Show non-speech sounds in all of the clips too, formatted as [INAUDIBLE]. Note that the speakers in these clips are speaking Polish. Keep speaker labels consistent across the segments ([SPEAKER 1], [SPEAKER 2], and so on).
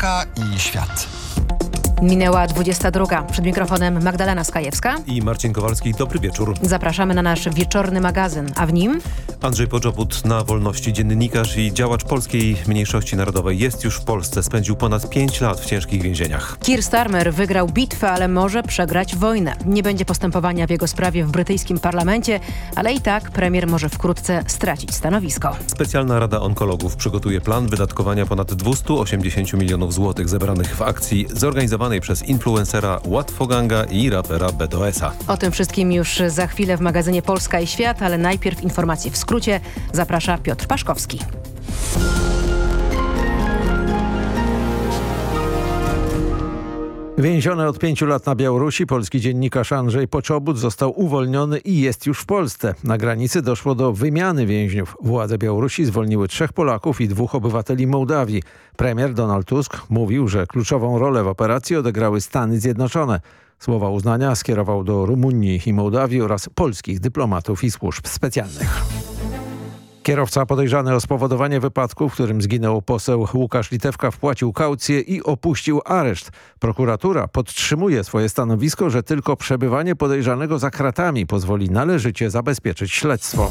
[SPEAKER 1] Polska i świat.
[SPEAKER 2] Minęła 22. Przed mikrofonem Magdalena Skajewska
[SPEAKER 3] i Marcin Kowalski. Dobry wieczór.
[SPEAKER 2] Zapraszamy na nasz wieczorny magazyn, a w nim
[SPEAKER 3] Andrzej Poczobut na wolności, dziennikarz i działacz polskiej mniejszości narodowej. Jest już w Polsce, spędził ponad 5 lat w ciężkich więzieniach.
[SPEAKER 2] Keir Starmer wygrał bitwę, ale może przegrać wojnę. Nie będzie postępowania w jego sprawie w brytyjskim parlamencie, ale i tak premier może wkrótce stracić stanowisko.
[SPEAKER 3] Specjalna Rada Onkologów przygotuje plan wydatkowania ponad 280 milionów złotych zebranych w akcji zorganizowanej przez influencera Łatwoganga i rapera BDS-a.
[SPEAKER 2] O tym wszystkim już za chwilę w magazynie Polska i Świat, ale najpierw informacje w skrócie. Zaprasza Piotr Paszkowski.
[SPEAKER 4] Więziony od pięciu lat na Białorusi polski dziennikarz Andrzej Poczobut został uwolniony i jest już w Polsce. Na granicy doszło do wymiany więźniów. Władze Białorusi zwolniły trzech Polaków i dwóch obywateli Mołdawii. Premier Donald Tusk mówił, że kluczową rolę w operacji odegrały Stany Zjednoczone. Słowa uznania skierował do Rumunii i Mołdawii oraz polskich dyplomatów i służb specjalnych. Kierowca podejrzany o spowodowanie wypadku, w którym zginął poseł Łukasz Litewka wpłacił kaucję i opuścił areszt. Prokuratura podtrzymuje swoje stanowisko, że tylko przebywanie podejrzanego za kratami pozwoli należycie zabezpieczyć śledztwo.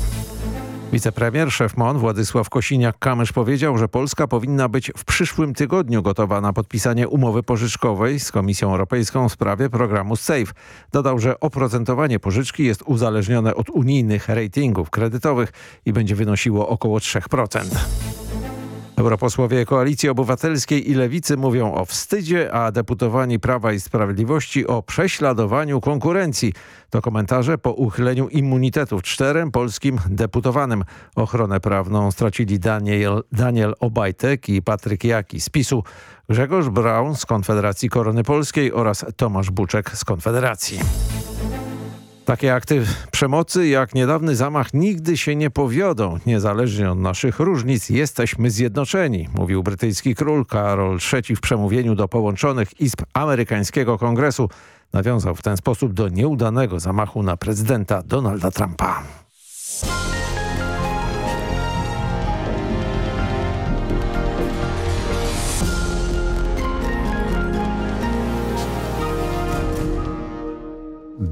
[SPEAKER 4] Wicepremier, szef MON Władysław Kosiniak-Kamysz powiedział, że Polska powinna być w przyszłym tygodniu gotowa na podpisanie umowy pożyczkowej z Komisją Europejską w sprawie programu SAFE. Dodał, że oprocentowanie pożyczki jest uzależnione od unijnych ratingów kredytowych i będzie wynosiło około 3%. Europosłowie Koalicji Obywatelskiej i Lewicy mówią o wstydzie, a deputowani Prawa i Sprawiedliwości o prześladowaniu konkurencji. To komentarze po uchyleniu immunitetów czterem polskim deputowanym. Ochronę prawną stracili Daniel, Daniel Obajtek i Patryk Jaki z PiSu, Grzegorz Braun z Konfederacji Korony Polskiej oraz Tomasz Buczek z Konfederacji. Takie akty przemocy jak niedawny zamach nigdy się nie powiodą. Niezależnie od naszych różnic jesteśmy zjednoczeni, mówił brytyjski król Karol III w przemówieniu do połączonych izb amerykańskiego kongresu. Nawiązał w ten sposób do nieudanego zamachu na prezydenta Donalda Trumpa.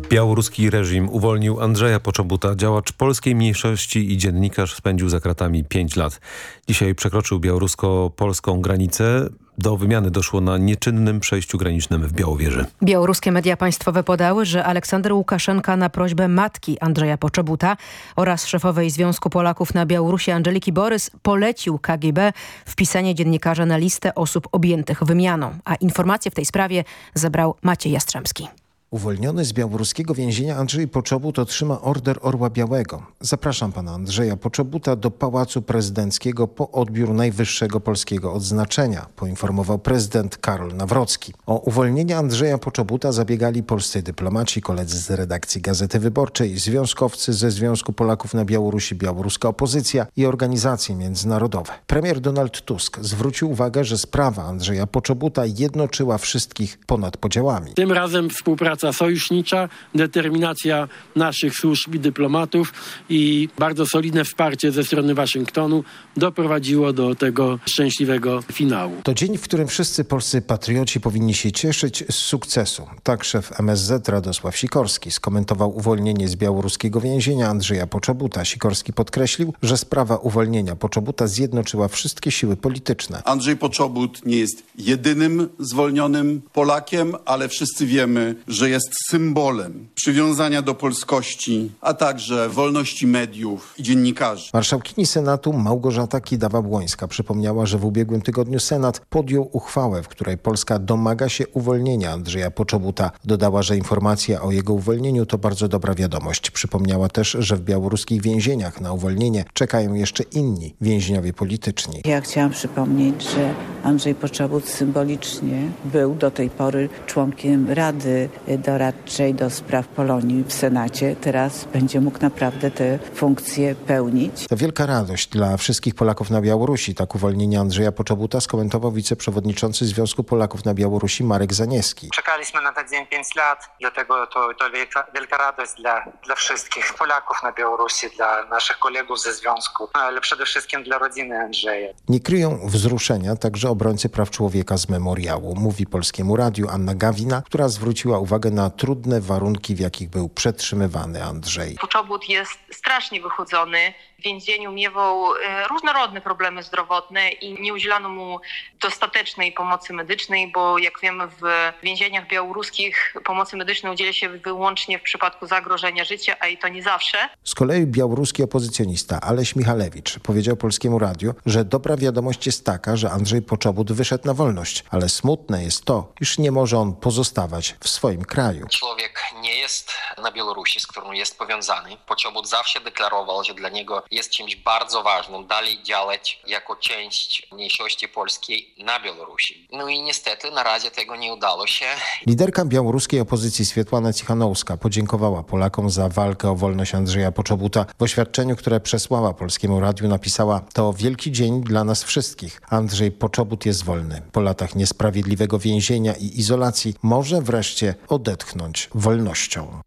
[SPEAKER 3] Białoruski reżim uwolnił Andrzeja Poczobuta, działacz polskiej mniejszości i dziennikarz spędził za kratami 5 lat. Dzisiaj przekroczył białorusko-polską granicę. Do wymiany doszło na nieczynnym przejściu granicznym w Białowieży.
[SPEAKER 2] Białoruskie media państwowe podały, że Aleksander Łukaszenka na prośbę matki Andrzeja Poczobuta oraz szefowej Związku Polaków na Białorusi Angeliki Borys polecił KGB wpisanie dziennikarza na listę osób objętych wymianą. A informacje w tej sprawie zebrał Maciej Jastrzębski.
[SPEAKER 5] Uwolniony z białoruskiego więzienia Andrzej Poczobut otrzyma order Orła Białego. Zapraszam pana Andrzeja Poczobuta do Pałacu Prezydenckiego po odbiór najwyższego polskiego odznaczenia, poinformował prezydent Karol Nawrocki. O uwolnienie Andrzeja Poczobuta zabiegali polscy dyplomaci, koledzy z redakcji Gazety Wyborczej, związkowcy ze Związku Polaków na Białorusi, białoruska opozycja i organizacje międzynarodowe. Premier Donald Tusk zwrócił uwagę, że sprawa Andrzeja Poczobuta jednoczyła wszystkich ponad podziałami.
[SPEAKER 6] Tym razem współpraca sojusznicza, determinacja naszych służb i dyplomatów i bardzo solidne wsparcie ze strony Waszyngtonu doprowadziło do tego szczęśliwego finału.
[SPEAKER 5] To dzień, w którym wszyscy polscy patrioci powinni się cieszyć z sukcesu. Tak szef MSZ Radosław Sikorski skomentował uwolnienie z białoruskiego więzienia Andrzeja Poczobuta. Sikorski podkreślił, że sprawa uwolnienia Poczobuta zjednoczyła wszystkie siły polityczne.
[SPEAKER 7] Andrzej Poczobut nie jest jedynym zwolnionym Polakiem, ale wszyscy wiemy, że jest symbolem przywiązania do polskości, a także wolności mediów i dziennikarzy.
[SPEAKER 5] Marszałkini Senatu Małgorzata Kidawa-Błońska przypomniała, że w ubiegłym tygodniu Senat podjął uchwałę, w której Polska domaga się uwolnienia Andrzeja Poczobuta. Dodała, że informacja o jego uwolnieniu to bardzo dobra wiadomość. Przypomniała też, że w białoruskich więzieniach na uwolnienie czekają jeszcze inni więźniowie polityczni.
[SPEAKER 8] Ja chciałam przypomnieć, że Andrzej Poczobut symbolicznie był do tej pory członkiem Rady
[SPEAKER 1] Doradczej do Spraw Polonii w Senacie. Teraz będzie mógł naprawdę te funkcje pełnić.
[SPEAKER 5] To wielka radość dla wszystkich Polaków na Białorusi. Tak uwolnienie Andrzeja Poczobuta skomentował wiceprzewodniczący Związku Polaków na Białorusi Marek Zanieski.
[SPEAKER 8] Czekaliśmy na ten dzień 5 lat, dlatego to, to wielka, wielka radość dla, dla wszystkich Polaków na Białorusi, dla naszych kolegów ze związku, ale przede wszystkim dla rodziny Andrzeja.
[SPEAKER 5] Nie kryją wzruszenia także obrońcy praw człowieka z memoriału. Mówi Polskiemu Radiu Anna Gawina, która zwróciła uwagę na trudne warunki, w jakich był przetrzymywany Andrzej.
[SPEAKER 9] Poczobut jest strasznie wychudzony. W więzieniu miewał e, różnorodne problemy zdrowotne i nie udzielano mu dostatecznej pomocy medycznej, bo jak wiemy w więzieniach białoruskich pomocy medycznej udziela się wyłącznie w przypadku zagrożenia życia, a i to nie zawsze.
[SPEAKER 5] Z kolei białoruski opozycjonista Aleś Michalewicz powiedział Polskiemu Radiu, że dobra wiadomość jest taka, że Andrzej Poczobut wyszedł na wolność, ale smutne jest to, iż nie może on pozostawać w swoim kraju.
[SPEAKER 10] Człowiek nie jest na Białorusi, z którą jest powiązany. Poczobut zawsze deklarował, że dla niego jest czymś bardzo ważnym dalej działać jako część mniejszości polskiej na Białorusi. No i niestety na razie tego nie udało się.
[SPEAKER 5] Liderka białoruskiej opozycji Swietłana Cichanouska podziękowała Polakom za walkę o wolność Andrzeja Poczobuta. W oświadczeniu, które przesłała Polskiemu Radiu napisała to wielki dzień dla nas wszystkich. Andrzej Poczobut jest wolny. Po latach niesprawiedliwego więzienia i izolacji może wreszcie odetchnąć wolnością.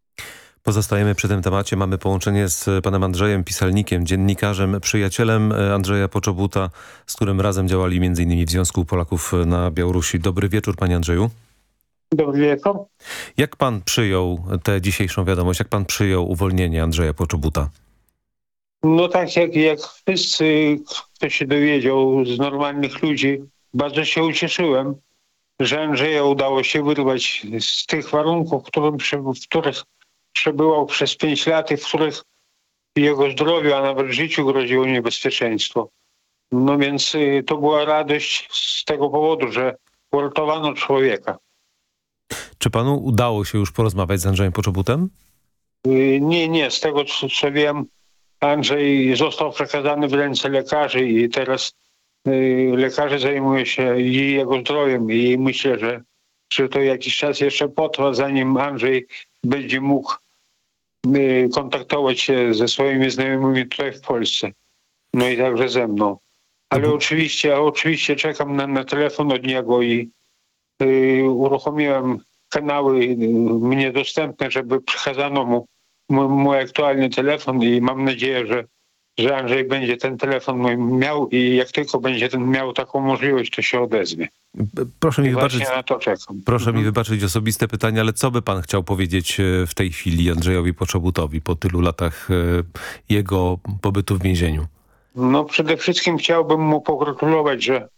[SPEAKER 3] Pozostajemy przy tym temacie. Mamy połączenie z panem Andrzejem Pisalnikiem, dziennikarzem, przyjacielem Andrzeja Poczobuta, z którym razem działali m.in. w Związku Polaków na Białorusi. Dobry wieczór, panie Andrzeju.
[SPEAKER 11] Dobry wieczór.
[SPEAKER 3] Jak pan przyjął tę dzisiejszą wiadomość? Jak pan przyjął uwolnienie Andrzeja Poczobuta?
[SPEAKER 11] No tak jak, jak wszyscy, kto się dowiedział z normalnych ludzi, bardzo się ucieszyłem, że Andrzeja udało się wyrwać z tych warunków, w których przebywał przez pięć lat w których jego zdrowiu, a nawet życiu groziło niebezpieczeństwo. No więc y, to była radość z tego powodu, że uratowano człowieka.
[SPEAKER 3] Czy panu udało się już porozmawiać z Andrzejem Poczobutem?
[SPEAKER 11] Y, nie, nie. Z tego co, co wiem, Andrzej został przekazany w ręce lekarzy i teraz y, lekarze zajmują się jego zdrowiem i myślę, że, że to jakiś czas jeszcze potrwa, zanim Andrzej będzie mógł y, kontaktować się ze swoimi znajomymi tutaj w Polsce. No i także ze mną. Ale
[SPEAKER 3] Mhm.
[SPEAKER 11] oczywiście, oczywiście czekam na, na telefon od niego i y, uruchomiłem kanały y, mnie dostępne, żeby przekazano mu mój, mój aktualny telefon i mam nadzieję, że, że Andrzej będzie ten telefon mój miał i jak tylko będzie ten miał taką możliwość, to się odezwie.
[SPEAKER 3] Proszę mi
[SPEAKER 11] I
[SPEAKER 3] wybaczyć,
[SPEAKER 11] to czekam.
[SPEAKER 3] proszę mi wybaczyć osobiste pytanie, ale co by pan chciał powiedzieć e, w tej chwili Andrzejowi Poczobutowi po tylu latach e, jego pobytu w więzieniu?
[SPEAKER 11] No przede wszystkim chciałbym mu pogratulować, że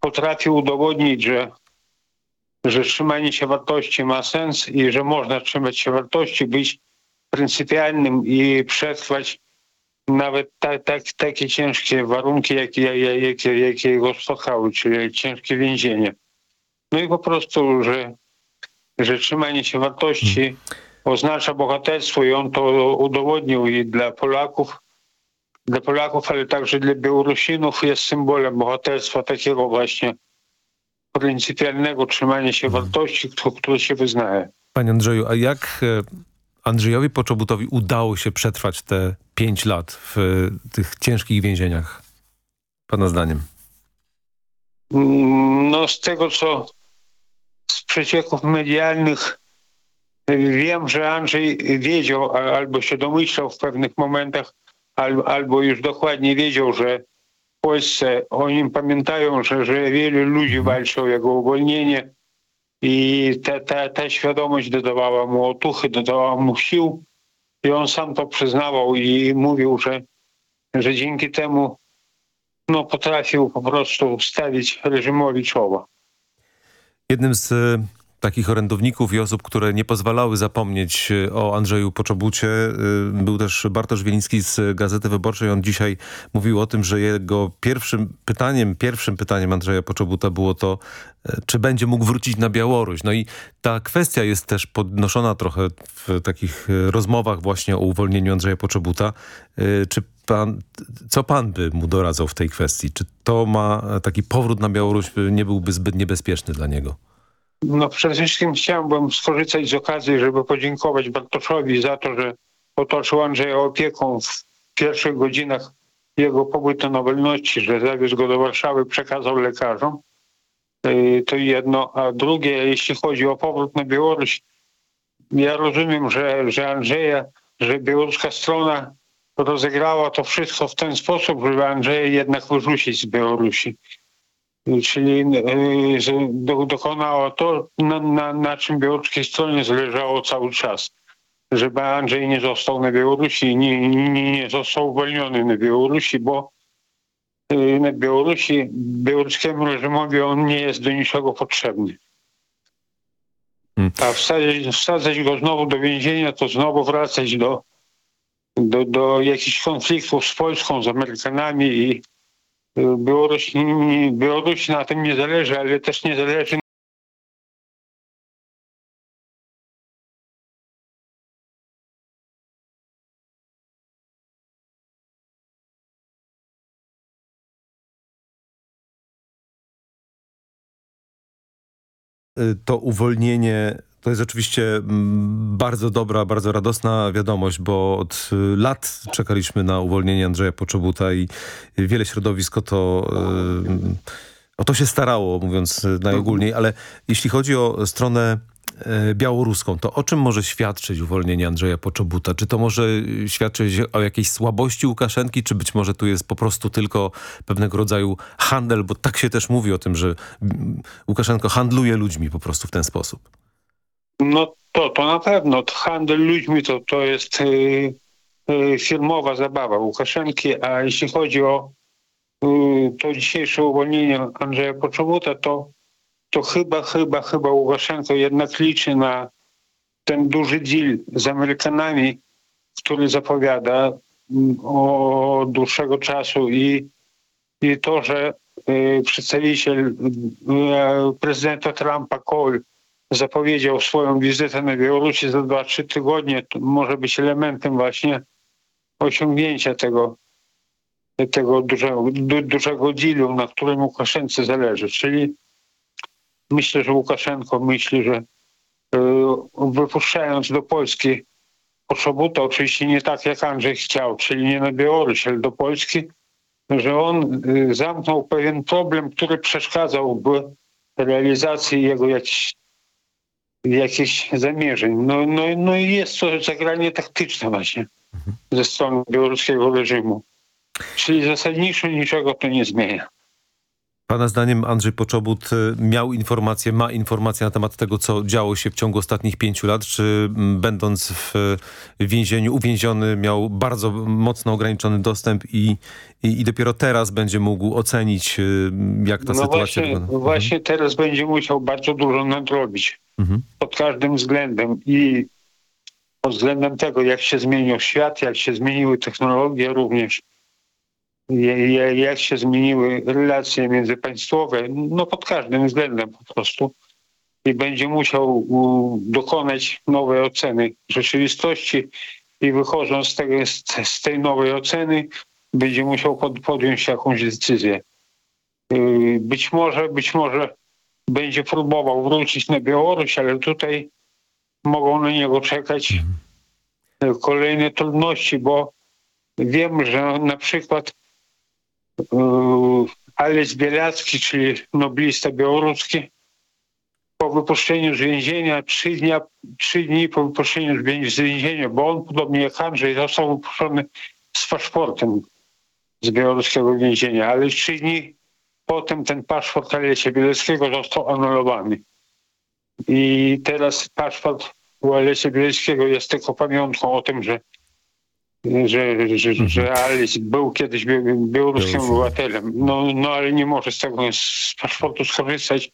[SPEAKER 11] potrafił udowodnić, że, że trzymanie się wartości ma sens i że można trzymać się wartości, być pryncypialnym i przetrwać nawet ta, ta, takie ciężkie warunki, jakie, jakie, jakie go spotkały, czyli ciężkie więzienie. No i po prostu, że, że trzymanie się wartości oznacza bohaterstwo i on to udowodnił i dla Polaków, dla Polaków, ale także dla Białorusinów jest symbolem bohaterstwa takiego właśnie pryncypialnego trzymania się wartości, które, które się wyznaje.
[SPEAKER 3] Panie Andrzeju, a jak e, Andrzejowi Poczobutowi udało się przetrwać te pięć lat w e, tych ciężkich więzieniach? Pana zdaniem.
[SPEAKER 11] Mm, No z tego, co z przecieków medialnych y, wiem, że Andrzej wiedział albo się domyślał w pewnych momentach, albo, albo już dokładnie wiedział, że w Polsce o nim pamiętają, że, że wielu ludzi walczy o jego uwolnienie i ta, ta, ta świadomość dodawała mu otuchy, dodawała mu sił i on sam to przyznawał i mówił, że, że dzięki temu no, potrafił po prostu stawić reżimowi czoła.
[SPEAKER 3] Jednym z takich orędowników i osób, które nie pozwalały zapomnieć e, o Andrzeju Poczobucie e, był też Bartosz Wieliński z Gazety Wyborczej. On dzisiaj mówił o tym, że jego pierwszym pytaniem, pierwszym pytaniem Andrzeja Poczobuta było to, e, czy będzie mógł wrócić na Białoruś. No i ta kwestia jest też podnoszona trochę w takich rozmowach właśnie o uwolnieniu Andrzeja Poczobuta. Czy pan, co pan by mu doradzał w tej kwestii? Czy to ma taki powrót na Białoruś nie byłby zbyt niebezpieczny dla niego?
[SPEAKER 11] No przede wszystkim chciałbym skorzystać z okazji, żeby podziękować Bartoszowi za to, że otoczył Andrzeja opieką w pierwszych godzinach jego pobytu na wolności, że zawiózł go do Warszawy, przekazał lekarzom. Y, to jedno. A drugie, jeśli chodzi o powrót na Białoruś, ja rozumiem, że, że Andrzeja, że białoruska strona rozegrała to wszystko w ten sposób, żeby Andrzeja jednak wyrzucić z Białorusi. Czyli y, że dokonała to, na, na, na czym białoruskiej stronie zależało cały czas. Żeby Andrzej nie został na Białorusi, nie, nie, nie został uwolniony na Białorusi, bo y, na Białorusi białoruskiemu reżimowi on nie jest do niczego potrzebny. A wsadzać, wsadzać go znowu do więzienia, to znowu wracać do, do, do jakichś konfliktów z Polską, z Amerykanami i Białoruś, Białoruś na tym nie zależy, ale też nie zależy
[SPEAKER 3] Y, to uwolnienie to jest oczywiście mm, bardzo dobra, bardzo radosna wiadomość, bo od y, lat czekaliśmy na uwolnienie Andrzeja Poczobuta i wiele środowisk o to, y, o to się starało, mówiąc najogólniej, ale jeśli chodzi o stronę E, białoruską, to o czym może świadczyć uwolnienie Andrzeja Poczobuta? Czy to może świadczyć o jakiejś słabości Łukaszenki, czy być może tu jest po prostu tylko pewnego rodzaju handel, bo tak się też mówi o tym, że Łukaszenko handluje ludźmi po prostu w ten sposób.
[SPEAKER 11] No to, to na pewno. Handel ludźmi to, to jest yy, yy, firmowa zabawa Łukaszenki, a jeśli chodzi o yy, to dzisiejsze uwolnienie Andrzeja Poczobuta, to to chyba, chyba, chyba Łukaszenko jednak liczy na ten duży deal z Amerykanami, który zapowiada mm, od dłuższego czasu i, i to, że y, przedstawiciel y, prezydenta Trumpa Cole zapowiedział swoją wizytę na Białorusi za 2-3 tygodnie, to może być elementem właśnie osiągnięcia tego, tego dużego, du, dużego dealu, na którym Łukaszence zależy. Czyli myślę, że Łukaszenko myśli, że e, wypuszczając do Polski Poszobuta, oczywiście nie tak jak Andrzej chciał, czyli nie na Białoruś, ale do Polski, że on e, zamknął pewien problem, który przeszkadzał w realizacji jego jakichś jakichś zamierzeń. No, no, no i jest to zagranie taktyczne właśnie ze strony białoruskiego reżimu. Czyli zasadniczo niczego to nie zmienia.
[SPEAKER 3] Pana zdaniem Andrzej Poczobut y, miał informacje, ma informacje na temat tego, co działo się w ciągu ostatnich pięciu lat? Czy mm, będąc w więzieniu, uwięziony, miał bardzo mocno ograniczony dostęp i, i, i dopiero teraz będzie mógł ocenić, y, jak ta
[SPEAKER 11] no
[SPEAKER 3] sytuacja
[SPEAKER 11] właśnie,
[SPEAKER 3] wygląda?
[SPEAKER 11] Mhm. Właśnie teraz będzie musiał bardzo dużo nadrobić. Mhm. Pod każdym względem. I pod względem tego, jak się zmienił świat, jak się zmieniły technologie również jak się zmieniły relacje międzypaństwowe, no pod każdym względem po prostu. I będzie musiał dokonać nowej oceny rzeczywistości i wychodząc z, tego, z tej nowej oceny będzie musiał podjąć jakąś decyzję. Y, być może, być może będzie próbował wrócić na Białoruś, ale tutaj mogą na niego czekać kolejne trudności, bo wiem, że na przykład Alec Bielacki, czyli noblista białoruski, po wypuszczeniu z więzienia, trzy, dnia, trzy dni po wypuszczeniu z więzienia, bo on, podobnie jak Andrzej, został wypuszczony z paszportem z białoruskiego więzienia, ale trzy dni potem ten paszport Alesia Bieleckiego został anulowany. I teraz paszport u Alesia Bieleckiego jest tylko pamiątką o tym, że że, że, mhm. że Alice był kiedyś białoruskim obywatelem, no, no ale nie może z tego z paszportu skorzystać,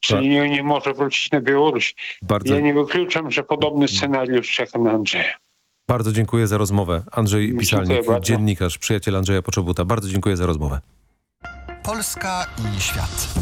[SPEAKER 11] czyli tak. nie, nie może wrócić na Białoruś. Bardzo... Ja nie wykluczam, że podobny scenariusz czeka na Andrzeja.
[SPEAKER 3] Bardzo dziękuję za rozmowę. Andrzej Pisalnik, dziennikarz, przyjaciel Andrzeja Poczobuta. Bardzo dziękuję za rozmowę.
[SPEAKER 12] Polska i świat.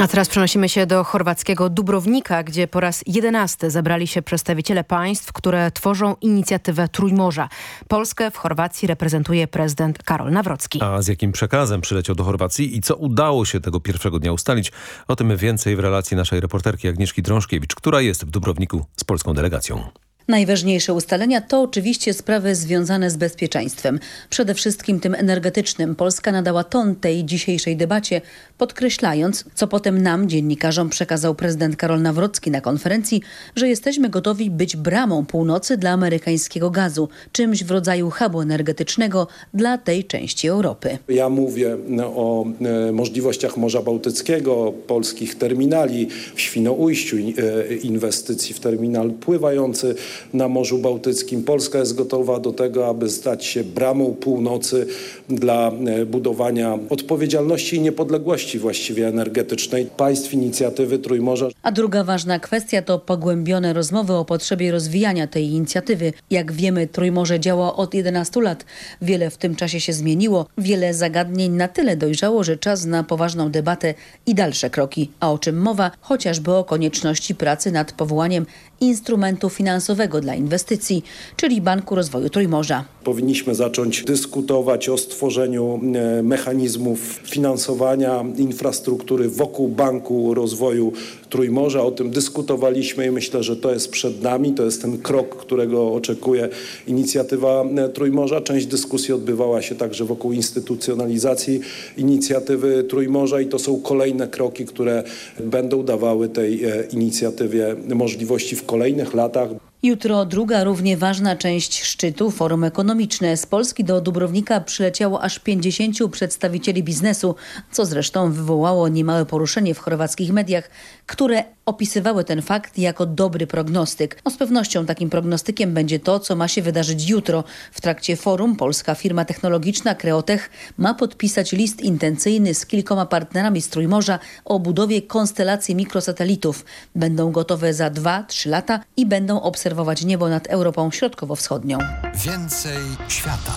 [SPEAKER 2] A teraz przenosimy się do chorwackiego Dubrownika, gdzie po raz jedenasty zebrali się przedstawiciele państw, które tworzą inicjatywę Trójmorza. Polskę w Chorwacji reprezentuje prezydent Karol Nawrocki.
[SPEAKER 3] A z jakim przekazem przyleciał do Chorwacji i co udało się tego pierwszego dnia ustalić? O tym więcej w relacji naszej reporterki Agnieszki Drążkiewicz, która jest w Dubrowniku z polską delegacją.
[SPEAKER 13] Najważniejsze ustalenia to oczywiście sprawy związane z bezpieczeństwem. Przede wszystkim tym energetycznym. Polska nadała ton tej dzisiejszej debacie, podkreślając, co potem nam, dziennikarzom, przekazał prezydent Karol Nawrocki na konferencji, że jesteśmy gotowi być bramą północy dla amerykańskiego gazu, czymś w rodzaju hubu energetycznego dla tej części Europy.
[SPEAKER 14] Ja mówię o e, możliwościach Morza Bałtyckiego, polskich terminali w Świnoujściu, e, inwestycji w terminal pływający na Morzu Bałtyckim. Polska jest gotowa do tego, aby stać się bramą północy dla e, budowania odpowiedzialności i niepodległości właściwie energetycznej państw inicjatywy Trójmorza.
[SPEAKER 13] A druga ważna kwestia to pogłębione rozmowy o potrzebie rozwijania tej inicjatywy. Jak wiemy, Trójmorze działa od 11 lat. Wiele w tym czasie się zmieniło. Wiele zagadnień na tyle dojrzało, że czas na poważną debatę i dalsze kroki. A o czym mowa? Chociażby o konieczności pracy nad powołaniem instrumentu finansowego dla inwestycji, czyli Banku Rozwoju Trójmorza.
[SPEAKER 14] Powinniśmy zacząć dyskutować o stworzeniu e, mechanizmów finansowania infrastruktury wokół Banku Rozwoju Trójmorza. O tym dyskutowaliśmy i myślę, że to jest przed nami. To jest ten krok, którego oczekuje inicjatywa e, Trójmorza. Część dyskusji odbywała się także wokół instytucjonalizacji inicjatywy Trójmorza i to są kolejne kroki, które będą dawały tej e, inicjatywie możliwości w kolejnych latach.
[SPEAKER 13] Jutro druga równie ważna część szczytu, forum ekonomiczne. Z Polski do Dubrownika przyleciało aż 50 przedstawicieli biznesu, co zresztą wywołało niemałe poruszenie w chorwackich mediach, które opisywały ten fakt jako dobry prognostyk. No z pewnością takim prognostykiem będzie to, co ma się wydarzyć jutro. W trakcie forum polska firma technologiczna Kreotech ma podpisać list intencyjny z kilkoma partnerami z Trójmorza o budowie konstelacji mikrosatelitów. Będą gotowe za 2-3 lata i będą obserwować niebo nad Europą Środkowo-Wschodnią.
[SPEAKER 12] Więcej świata.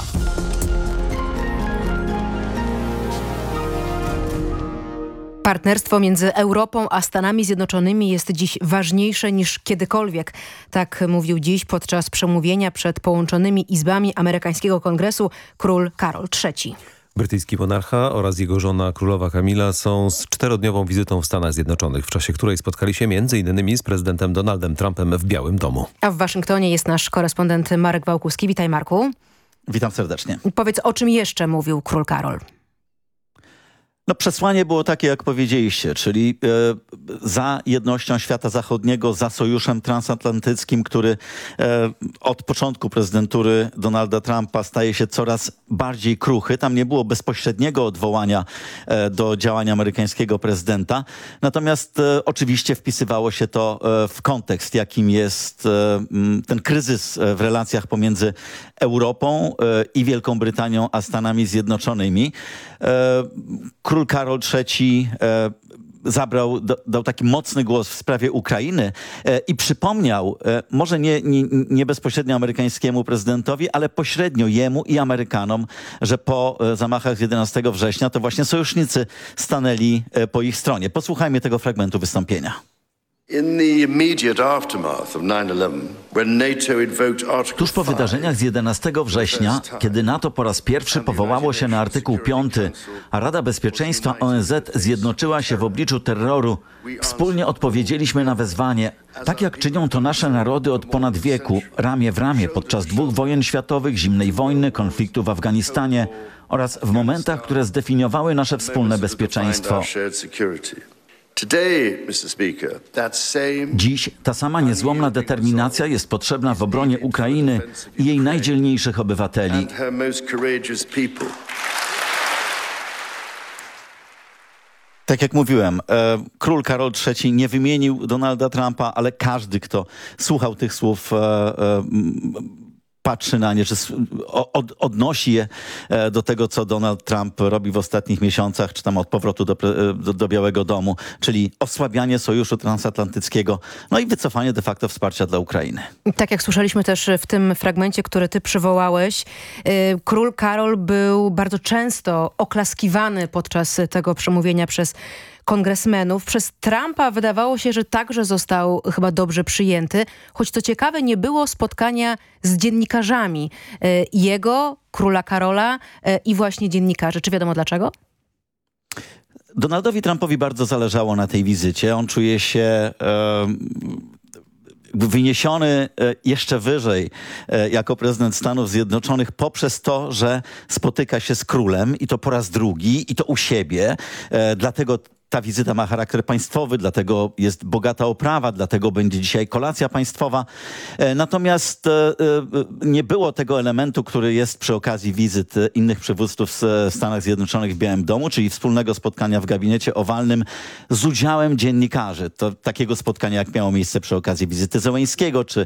[SPEAKER 2] Partnerstwo między Europą a Stanami Zjednoczonymi jest dziś ważniejsze niż kiedykolwiek. Tak mówił dziś podczas przemówienia przed połączonymi izbami amerykańskiego kongresu król Karol III.
[SPEAKER 3] Brytyjski monarcha oraz jego żona królowa Kamila są z czterodniową wizytą w Stanach Zjednoczonych, w czasie której spotkali się m.in. z prezydentem Donaldem Trumpem w Białym Domu.
[SPEAKER 2] A w Waszyngtonie jest nasz korespondent Marek Wałkuski. Witaj Marku.
[SPEAKER 15] Witam serdecznie.
[SPEAKER 2] Powiedz, o czym jeszcze mówił król Karol?
[SPEAKER 15] No przesłanie było takie, jak powiedzieliście, czyli e, za jednością świata zachodniego, za sojuszem transatlantyckim, który e, od początku prezydentury Donalda Trumpa staje się coraz bardziej kruchy. Tam nie było bezpośredniego odwołania e, do działań amerykańskiego prezydenta. Natomiast e, oczywiście wpisywało się to e, w kontekst, jakim jest e, ten kryzys w relacjach pomiędzy Europą i Wielką Brytanią, a Stanami Zjednoczonymi. Król Karol III e, zabrał, dał taki mocny głos w sprawie Ukrainy e, i przypomniał, e, może nie, nie, nie, bezpośrednio amerykańskiemu prezydentowi, ale pośrednio jemu i Amerykanom, że po zamachach z 11 września to właśnie sojusznicy stanęli po ich stronie. Posłuchajmy tego fragmentu wystąpienia. Tuż po wydarzeniach z 11 września, kiedy NATO po raz pierwszy powołało się na artykuł 5, a Rada Bezpieczeństwa ONZ zjednoczyła się w obliczu terroru, wspólnie odpowiedzieliśmy na wezwanie, tak jak czynią to nasze narody od ponad wieku, ramię w ramię podczas dwóch wojen światowych, zimnej wojny, konfliktu w Afganistanie oraz w momentach, które zdefiniowały nasze wspólne bezpieczeństwo. Dziś ta sama niezłomna determinacja jest potrzebna w obronie Ukrainy i jej najdzielniejszych obywateli. Tak jak mówiłem, e, król Karol III nie wymienił Donalda Trumpa, ale każdy, kto słuchał tych słów, e, e, patrzy na nie, że od, odnosi je do tego, co Donald Trump robi w ostatnich miesiącach, czy tam od powrotu do, do, do Białego Domu, czyli osłabianie sojuszu transatlantyckiego, no i wycofanie de facto wsparcia dla Ukrainy.
[SPEAKER 2] Tak jak słyszeliśmy też w tym fragmencie, który ty przywołałeś, król Karol był bardzo często oklaskiwany podczas tego przemówienia przez kongresmenów. Przez Trumpa wydawało się, że także został chyba dobrze przyjęty, choć co ciekawe nie było spotkania z dziennikarzami e, jego, króla Karola e, i właśnie dziennikarzy. Czy wiadomo dlaczego?
[SPEAKER 15] Donaldowi Trumpowi bardzo zależało na tej wizycie. On czuje się wyniesiony e, jeszcze wyżej jako prezydent Stanów Zjednoczonych poprzez to, że spotyka się z królem i to po raz drugi i to u siebie. Dlatego ta wizyta ma charakter państwowy, dlatego jest bogata oprawa, dlatego będzie dzisiaj kolacja państwowa. E, natomiast e, e, nie było tego elementu, który jest przy okazji wizyt innych przywódców w Stanach Zjednoczonych w Białym Domu, czyli wspólnego spotkania w gabinecie owalnym z udziałem dziennikarzy. To takiego spotkania, jak miało miejsce przy okazji wizyty Zełęńskiego czy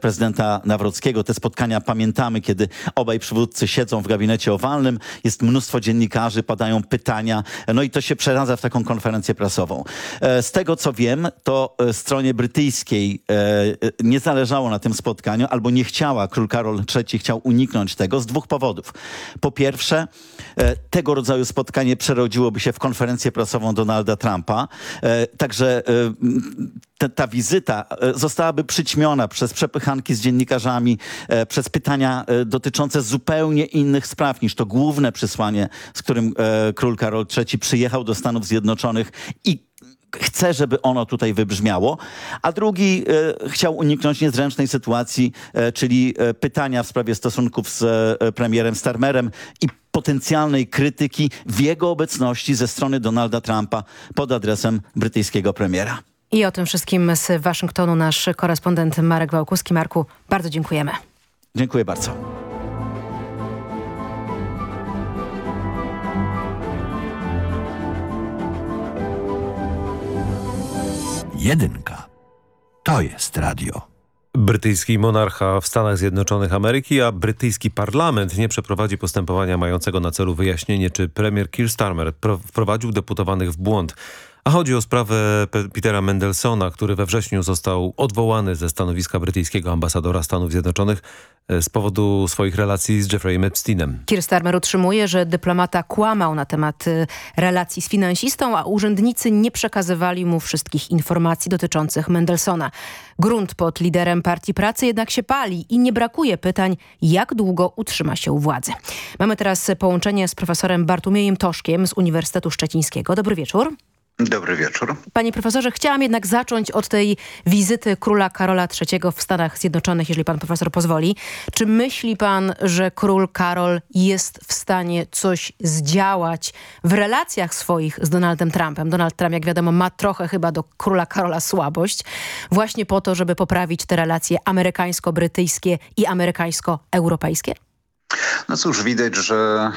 [SPEAKER 15] prezydenta Nawrockiego. Te spotkania pamiętamy, kiedy obaj przywódcy siedzą w gabinecie owalnym, jest mnóstwo dziennikarzy, padają pytania, no i to się przeradza w taką konferencję konferencję prasową. E, z tego co wiem, to e, stronie brytyjskiej e, nie zależało na tym spotkaniu, albo nie chciała, król Karol III chciał uniknąć tego z dwóch powodów. Po pierwsze, tego rodzaju spotkanie przerodziłoby się w konferencję prasową Donalda Trumpa, także ta, ta wizyta zostałaby przyćmiona przez przepychanki z dziennikarzami, przez pytania dotyczące zupełnie innych spraw niż to główne przesłanie, z którym król Karol III przyjechał do Stanów Zjednoczonych i chce, żeby ono tutaj wybrzmiało, a drugi e, chciał uniknąć niezręcznej sytuacji, e, czyli e, pytania w sprawie stosunków z e, premierem Starmerem i potencjalnej krytyki w jego obecności ze strony Donalda Trumpa pod adresem brytyjskiego premiera.
[SPEAKER 2] I o tym wszystkim z Waszyngtonu nasz korespondent Marek Wałkuski. Marku, bardzo dziękujemy.
[SPEAKER 15] Dziękuję bardzo.
[SPEAKER 12] Jedynka. To jest radio.
[SPEAKER 3] Brytyjski monarcha w Stanach Zjednoczonych Ameryki, a brytyjski parlament nie przeprowadzi postępowania mającego na celu wyjaśnienie, czy premier Keir Starmer wprowadził deputowanych w błąd. A chodzi o sprawę Petera Mendelsona, który we wrześniu został odwołany ze stanowiska brytyjskiego ambasadora Stanów Zjednoczonych e, z powodu swoich relacji z Jeffreyem Epsteinem.
[SPEAKER 2] Keir Starmer utrzymuje, że dyplomata kłamał na temat e, relacji z finansistą, a urzędnicy nie przekazywali mu wszystkich informacji dotyczących Mendelsona. Grunt pod liderem Partii Pracy jednak się pali i nie brakuje pytań, jak długo utrzyma się u władzy. Mamy teraz połączenie z profesorem Bartumiejem Toszkiem z Uniwersytetu Szczecińskiego. Dobry wieczór.
[SPEAKER 16] Dobry wieczór.
[SPEAKER 2] Panie profesorze, chciałam jednak zacząć od tej wizyty króla Karola III w Stanach Zjednoczonych, jeżeli pan profesor pozwoli. Czy myśli pan, że król Karol jest w stanie coś zdziałać w relacjach swoich z Donaldem Trumpem? Donald Trump, jak wiadomo, ma trochę chyba do króla Karola słabość, właśnie po to, żeby poprawić te relacje amerykańsko-brytyjskie i amerykańsko-europejskie?
[SPEAKER 16] No cóż, widać, że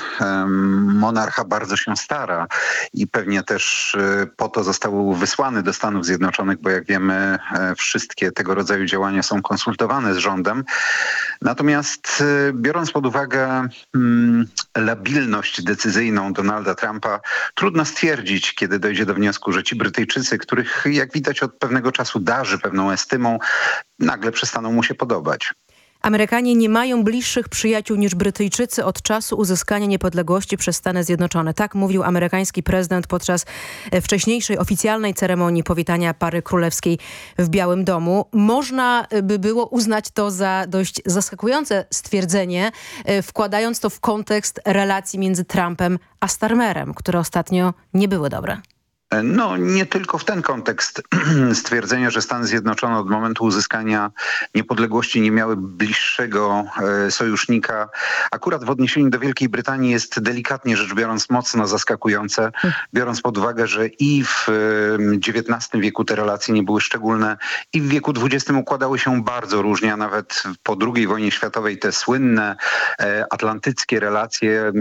[SPEAKER 16] monarcha bardzo się stara i pewnie też e, po to został wysłany do Stanów Zjednoczonych, bo jak wiemy e, wszystkie tego rodzaju działania są konsultowane z rządem. Natomiast e, biorąc pod uwagę mm, labilność decyzyjną Donalda Trumpa, trudno stwierdzić, kiedy dojdzie do wniosku, że ci Brytyjczycy, których jak widać od pewnego czasu darzy pewną estymą, nagle przestaną mu się podobać.
[SPEAKER 2] Amerykanie nie mają bliższych przyjaciół niż Brytyjczycy od czasu uzyskania niepodległości przez Stany Zjednoczone. Tak mówił amerykański prezydent podczas wcześniejszej oficjalnej ceremonii powitania pary królewskiej w Białym Domu. Można e, by było uznać to za dość zaskakujące stwierdzenie, e, wkładając to w kontekst relacji między Trumpem a Starmerem, które ostatnio nie były dobre.
[SPEAKER 16] No nie tylko w ten kontekst [CLEARS THROAT] stwierdzenia, że Stany Zjednoczone od momentu uzyskania niepodległości nie miały bliższego e, sojusznika. Akurat w odniesieniu do Wielkiej Brytanii jest delikatnie rzecz biorąc mocno zaskakujące, biorąc pod uwagę, że i w XIX wieku te relacje nie były szczególne i w wieku XX układały się bardzo różnie, a nawet po II wojnie światowej te słynne e, atlantyckie relacje,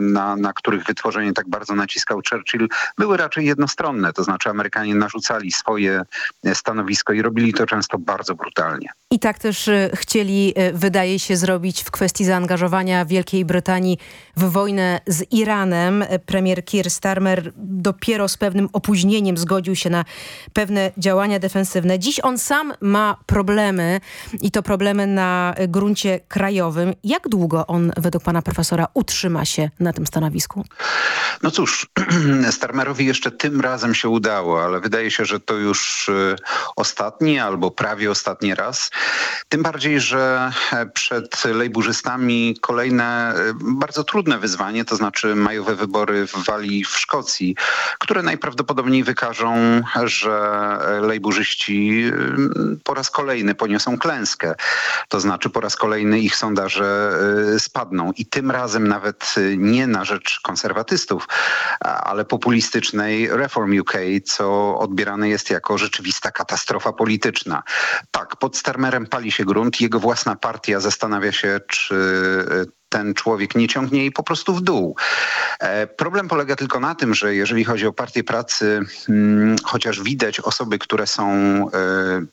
[SPEAKER 16] na, na których wytworzenie tak bardzo naciskał Churchill, były raczej jedno jednostronne, to znaczy Amerykanie narzucali swoje stanowisko i robili to często bardzo brutalnie.
[SPEAKER 2] I tak też chcieli, wydaje się, zrobić w kwestii zaangażowania Wielkiej Brytanii w wojnę z Iranem. Premier Keir Starmer dopiero z pewnym opóźnieniem zgodził się na pewne działania defensywne. Dziś on sam ma problemy i to problemy na gruncie krajowym. Jak długo on według pana profesora utrzyma się na tym stanowisku?
[SPEAKER 16] No cóż, [CLEARS THROAT] Starmerowi jeszcze tym razem się udało, ale wydaje się, że to już y, ostatni albo prawie ostatni raz. Tym bardziej, że przed lejburzystami kolejne y, bardzo trudne wyzwanie, to znaczy majowe wybory w Walii w Szkocji, które najprawdopodobniej wykażą, że lejburzyści y, po raz kolejny poniosą klęskę. To znaczy po raz kolejny ich sondaże spadną i tym razem nawet nie na rzecz konserwatystów, ale populistycznej Reform UK, co odbierane jest jako rzeczywista katastrofa polityczna. Tak, pod Starmerem pali się grunt, jego własna partia zastanawia się, czy ten człowiek nie ciągnie jej po prostu w dół. E, problem polega tylko na tym, że jeżeli chodzi o partię pracy, hmm, chociaż widać osoby, które są e,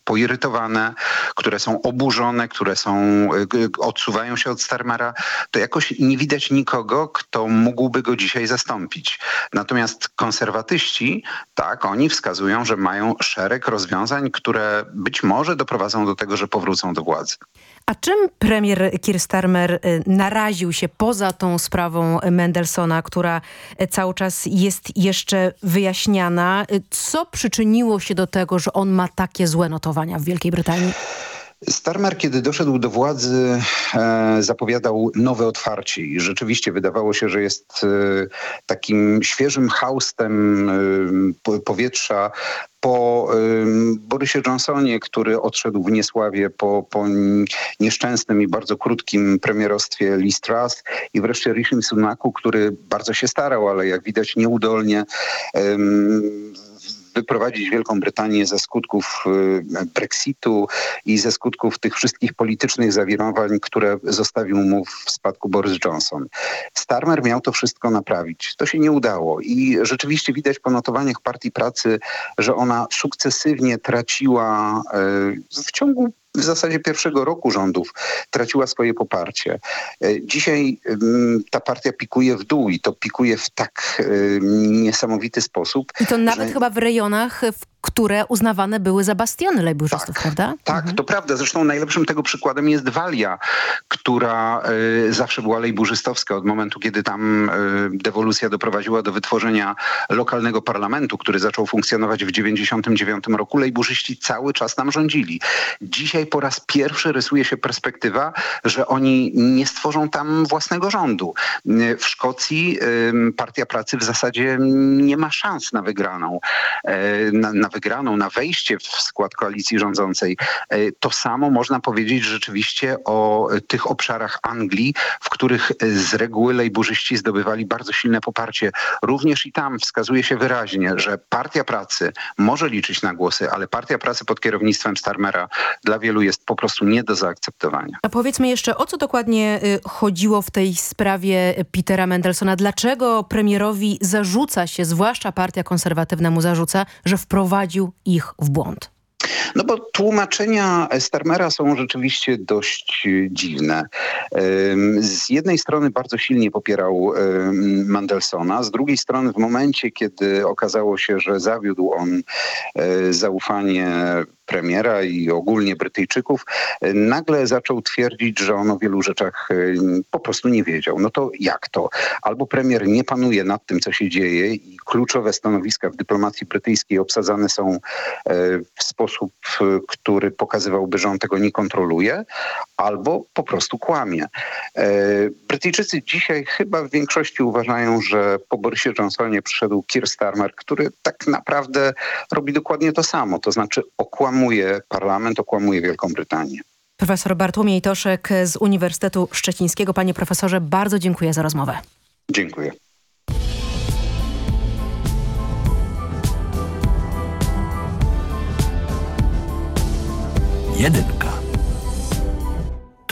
[SPEAKER 16] poirytowane, które są oburzone, które są, e, odsuwają się od Starmera, to jakoś nie widać nikogo, kto mógłby go dzisiaj zastąpić. Natomiast konserwatyści, tak, oni wskazują, że mają szereg rozwiązań, które być może doprowadzą do tego, że powrócą do władzy.
[SPEAKER 2] A czym premier Keir Starmer y, naraził się poza tą sprawą Mendelsona, która y, cały czas jest jeszcze wyjaśniana? Y, co przyczyniło się do tego, że on ma takie złe notowania w Wielkiej Brytanii?
[SPEAKER 16] Starmer, kiedy doszedł do władzy, e, zapowiadał nowe otwarcie i rzeczywiście wydawało się, że jest e, takim świeżym haustem e, powietrza po Borysie Johnsonie, który odszedł w niesławie po, po nieszczęsnym i bardzo krótkim premierostwie Lee Truss i wreszcie Rishi Sunaku, który bardzo się starał, ale jak widać nieudolnie wyprowadzić Wielką Brytanię ze skutków y, Brexitu i ze skutków tych wszystkich politycznych zawirowań, które zostawił mu w spadku Boris Johnson. Starmer miał to wszystko naprawić. To się nie udało i rzeczywiście widać po notowaniach Partii Pracy, że ona sukcesywnie traciła y, w ciągu w zasadzie pierwszego roku rządów traciła swoje poparcie. E, dzisiaj ta partia pikuje w dół i to pikuje w tak niesamowity sposób.
[SPEAKER 2] I to nawet że... chyba w rejonach, w które uznawane były za bastiony lejburzystów,
[SPEAKER 16] tak,
[SPEAKER 2] prawda?
[SPEAKER 16] Tak, mhm. to prawda. Zresztą najlepszym tego przykładem jest Walia, która y, zawsze była lejburzystowska od momentu, kiedy tam y, dewolucja doprowadziła do wytworzenia lokalnego parlamentu, który zaczął funkcjonować w 1999 roku. Lejburzyści cały czas tam rządzili. Dzisiaj po raz pierwszy rysuje się perspektywa, że oni nie stworzą tam własnego rządu. W Szkocji Partia Pracy w zasadzie nie ma szans na wygraną. Y, na, na wygraną, na wejście w skład koalicji rządzącej. E, to samo można powiedzieć rzeczywiście o tych obszarach Anglii, w których z reguły lejburzyści zdobywali bardzo silne poparcie. Również i tam wskazuje się wyraźnie, że Partia Pracy może liczyć na głosy, ale Partia Pracy pod kierownictwem Starmera dla wielu jest po prostu nie do zaakceptowania.
[SPEAKER 2] A powiedzmy jeszcze, o co dokładnie y, chodziło w tej sprawie Petera Mendelsona? Dlaczego premierowi zarzuca się, zwłaszcza partia konserwatywna mu zarzuca, że wprowadził ich w błąd?
[SPEAKER 16] No bo tłumaczenia Starmera są rzeczywiście dość dziwne. Z jednej strony bardzo silnie popierał Mandelsona, z drugiej strony w momencie, kiedy okazało się, że zawiódł on e, zaufanie premiera i ogólnie Brytyjczyków, e, nagle zaczął twierdzić, że on o wielu rzeczach e, po prostu nie wiedział. No to jak to? Albo premier nie panuje nad tym, co się dzieje i kluczowe stanowiska w dyplomacji brytyjskiej obsadzane są e, w sposób, który pokazywałby, że on tego nie kontroluje, albo po prostu kłamie. Brytyjczycy dzisiaj chyba w większości uważają, że po Borysie Johnsonie przyszedł Keir Starmer, który tak naprawdę robi dokładnie to samo, to znaczy okłamuje okłamuje parlament, okłamuje Wielką Brytanię.
[SPEAKER 2] Profesor Bartłomiej Toszek z Uniwersytetu Szczecińskiego. Panie profesorze, bardzo dziękuję za rozmowę.
[SPEAKER 16] Dziękuję.
[SPEAKER 12] Jedynka.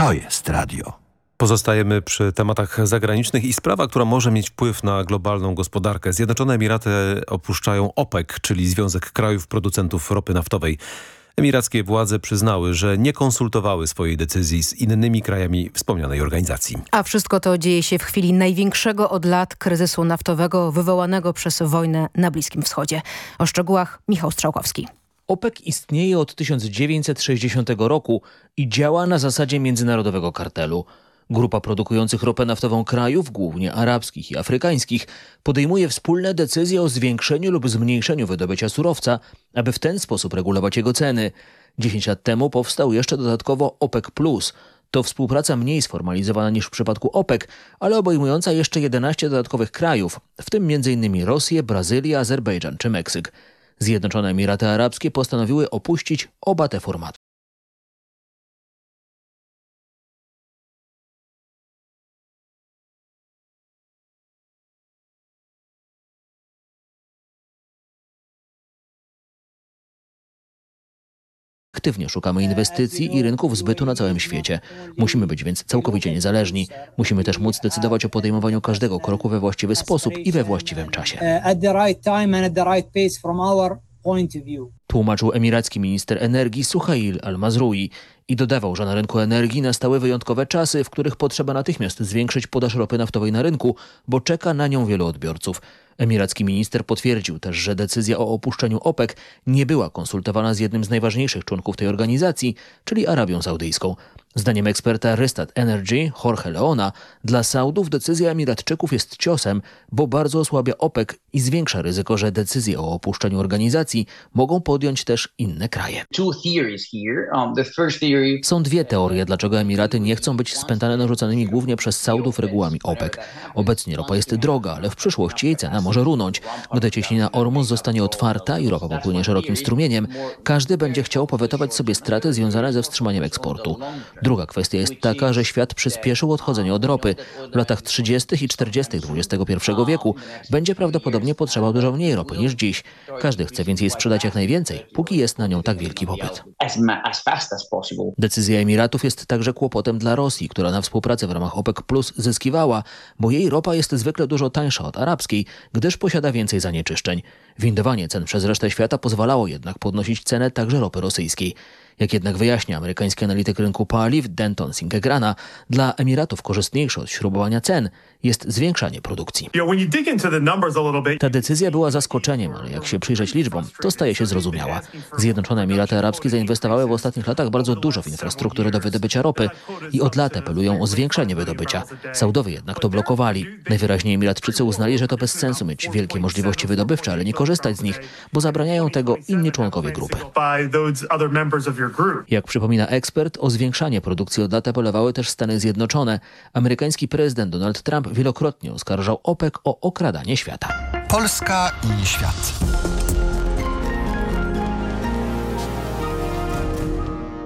[SPEAKER 12] To jest radio.
[SPEAKER 3] Pozostajemy przy tematach zagranicznych i sprawa, która może mieć wpływ na globalną gospodarkę. Zjednoczone Emiraty opuszczają OPEC, czyli Związek Krajów Producentów Ropy Naftowej. Emirackie władze przyznały, że nie konsultowały swojej decyzji z innymi krajami wspomnianej organizacji.
[SPEAKER 2] A wszystko to dzieje się w chwili największego od lat kryzysu naftowego wywołanego przez wojnę na Bliskim Wschodzie. O szczegółach Michał Strzałkowski.
[SPEAKER 17] OPEC istnieje od 1960 roku i działa na zasadzie międzynarodowego kartelu. Grupa produkujących ropę naftową krajów, głównie arabskich i afrykańskich, podejmuje wspólne decyzje o zwiększeniu lub zmniejszeniu wydobycia surowca, aby w ten sposób regulować jego ceny. 10 lat temu powstał jeszcze dodatkowo OPEC+. To współpraca mniej sformalizowana niż w przypadku OPEC, ale obejmująca jeszcze 11 dodatkowych krajów, w tym m.in. Rosję, Brazylię, Azerbejdżan czy Meksyk. Zjednoczone Emiraty Arabskie postanowiły opuścić oba te formaty. Aktywnie szukamy inwestycji i rynków zbytu na całym świecie. Musimy być więc całkowicie niezależni. Musimy też móc decydować o podejmowaniu każdego kroku we właściwy sposób i we właściwym czasie. Tłumaczył emiracki minister energii Suhail al-Mazrui i dodawał, że na rynku energii nastały wyjątkowe czasy, w których potrzeba natychmiast zwiększyć podaż ropy naftowej na rynku, bo czeka na nią wielu odbiorców. Emiracki minister potwierdził też, że decyzja o opuszczeniu OPEC nie była konsultowana z jednym z najważniejszych członków tej organizacji, czyli Arabią Saudyjską. Zdaniem eksperta Rystad Energy Jorge Leona, dla Saudów decyzja Emiratczyków jest ciosem, bo bardzo osłabia OPEC i zwiększa ryzyko, że decyzje o opuszczeniu organizacji mogą podjąć też inne kraje. Um, Są dwie teorie, dlaczego Emiraty nie chcą być spętane narzucanymi głównie przez Saudów regułami OPEC. Obecnie ropa jest droga, ale w przyszłości jej cena może runąć. Gdy cieśnina Ormus zostanie otwarta i ropa popłynie szerokim strumieniem, każdy będzie chciał powetować sobie straty związane ze wstrzymaniem eksportu. Druga kwestia jest taka, że świat przyspieszył odchodzenie od ropy. W latach 30. i 40. XXI wieku będzie prawdopodobnie potrzeba dużo mniej ropy niż dziś. Każdy chce więc jej sprzedać jak najwięcej, póki jest na nią tak wielki popyt. Decyzja Emiratów jest także kłopotem dla Rosji, która na współpracę w ramach OPEC Plus zyskiwała, bo jej ropa jest zwykle dużo tańsza od arabskiej, gdyż posiada więcej zanieczyszczeń. Windowanie cen przez resztę świata pozwalało jednak podnosić cenę także ropy rosyjskiej. Jak jednak wyjaśnia amerykański analityk rynku paliw Denton Sinkegrana, dla Emiratów korzystniejsze od śrubowania cen jest zwiększanie produkcji. Ta decyzja była zaskoczeniem, ale jak się przyjrzeć liczbom, to staje się zrozumiała. Zjednoczone Emiraty Arabskie zainwestowały w ostatnich latach bardzo dużo w infrastrukturę do wydobycia ropy i od lat apelują o zwiększenie wydobycia. Saudowie jednak to blokowali. Najwyraźniej Emiratczycy uznali, że to bez sensu mieć wielkie możliwości wydobywcze, ale nie korzystać z nich, bo zabraniają tego inni członkowie grupy. Jak przypomina ekspert, o zwiększanie produkcji od lat apelowały też Stany Zjednoczone. Amerykański prezydent Donald Trump wielokrotnie oskarżał OPEC o okradanie świata.
[SPEAKER 12] Polska i świat.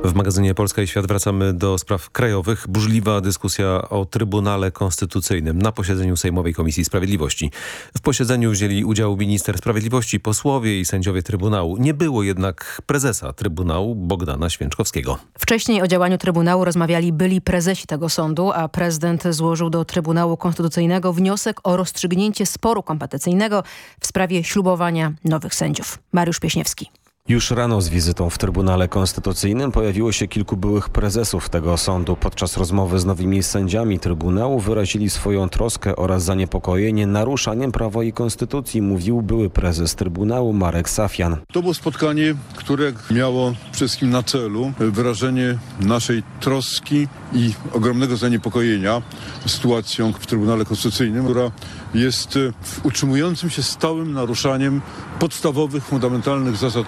[SPEAKER 3] W magazynie Polska i Świat wracamy do spraw krajowych. Burzliwa dyskusja o Trybunale Konstytucyjnym na posiedzeniu Sejmowej Komisji Sprawiedliwości. W posiedzeniu wzięli udział minister sprawiedliwości, posłowie i sędziowie Trybunału. Nie było jednak prezesa Trybunału Bogdana Święczkowskiego.
[SPEAKER 2] Wcześniej o działaniu Trybunału rozmawiali byli prezesi tego sądu, a prezydent złożył do Trybunału Konstytucyjnego wniosek o rozstrzygnięcie sporu kompetencyjnego w sprawie ślubowania nowych sędziów. Mariusz Pieśniewski.
[SPEAKER 18] Już rano z wizytą w Trybunale Konstytucyjnym pojawiło się kilku byłych prezesów tego sądu. Podczas rozmowy z nowymi sędziami Trybunału wyrazili swoją troskę oraz zaniepokojenie naruszaniem prawa i konstytucji, mówił były prezes Trybunału Marek Safian.
[SPEAKER 19] To było spotkanie, które miało wszystkim na celu wyrażenie naszej troski i ogromnego zaniepokojenia sytuacją w Trybunale Konstytucyjnym, która jest utrzymującym się stałym naruszaniem podstawowych, fundamentalnych zasad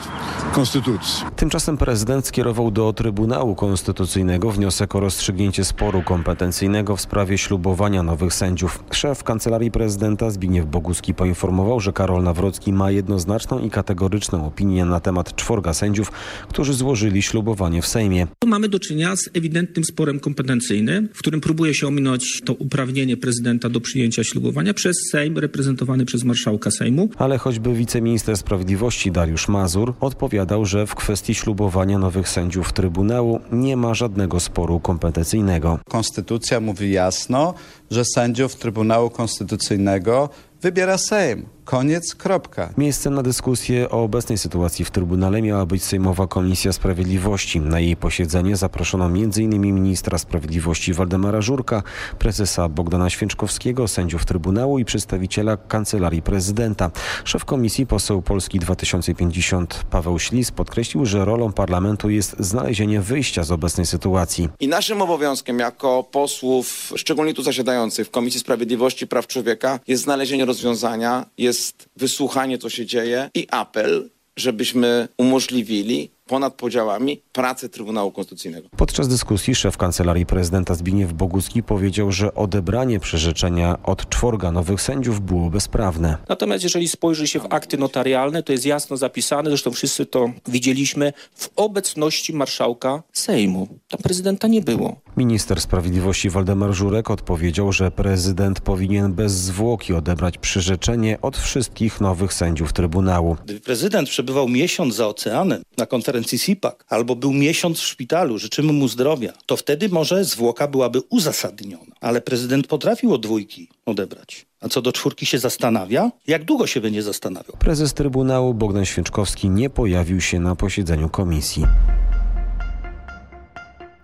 [SPEAKER 19] Konstytucji.
[SPEAKER 18] Tymczasem prezydent skierował do Trybunału Konstytucyjnego wniosek o rozstrzygnięcie sporu kompetencyjnego w sprawie ślubowania nowych sędziów. Szef Kancelarii Prezydenta Zbigniew Boguski poinformował, że Karol Nawrocki ma jednoznaczną i kategoryczną opinię na temat czworga sędziów, którzy złożyli ślubowanie w Sejmie.
[SPEAKER 20] Mamy do czynienia z ewidentnym sporem kompetencyjnym, w którym próbuje się ominąć to uprawnienie prezydenta do przyjęcia ślubowania przez Sejm reprezentowany przez marszałka Sejmu.
[SPEAKER 18] Ale choćby wiceminister
[SPEAKER 21] Minister Sprawiedliwości Dariusz Mazur odpowiadał, że w kwestii ślubowania nowych sędziów Trybunału nie ma żadnego sporu kompetencyjnego.
[SPEAKER 22] Konstytucja mówi jasno, że sędziów Trybunału Konstytucyjnego wybiera Sejm. Koniec, kropka.
[SPEAKER 21] Miejscem na dyskusję o obecnej sytuacji w Trybunale miała być Sejmowa Komisja Sprawiedliwości. Na jej posiedzenie zaproszono m.in. ministra sprawiedliwości Waldemara Żurka, prezesa Bogdana Święczkowskiego, sędziów Trybunału i przedstawiciela Kancelarii Prezydenta. Szef Komisji, poseł Polski 2050 Paweł Ślis podkreślił, że rolą parlamentu jest znalezienie wyjścia z obecnej sytuacji.
[SPEAKER 23] I naszym obowiązkiem jako posłów, szczególnie tu zasiadających w Komisji Sprawiedliwości i Praw Człowieka jest znalezienie rozwiązania, jest jest wysłuchanie, co się dzieje i apel, żebyśmy umożliwili ponad podziałami pracę Trybunału Konstytucyjnego.
[SPEAKER 21] Podczas dyskusji szef Kancelarii Prezydenta Zbigniew Bogucki powiedział, że odebranie przyrzeczenia od czworga nowych sędziów było bezprawne.
[SPEAKER 24] Natomiast jeżeli spojrzy się w akty notarialne, to jest jasno zapisane, zresztą wszyscy to widzieliśmy, w obecności marszałka Sejmu. Tam prezydenta nie było.
[SPEAKER 21] Minister Sprawiedliwości Waldemar Żurek odpowiedział, że prezydent powinien bez zwłoki odebrać przyrzeczenie od wszystkich nowych sędziów Trybunału.
[SPEAKER 25] Gdyby prezydent przebywał miesiąc za oceanem na konferencji SIPAC albo był miesiąc w szpitalu, życzymy mu zdrowia, to wtedy może zwłoka byłaby uzasadniona. Ale prezydent potrafił od dwójki odebrać. A co do czwórki się zastanawia? Jak długo się będzie zastanawiał?
[SPEAKER 21] Prezes Trybunału Bogdan Święczkowski nie pojawił się na posiedzeniu komisji.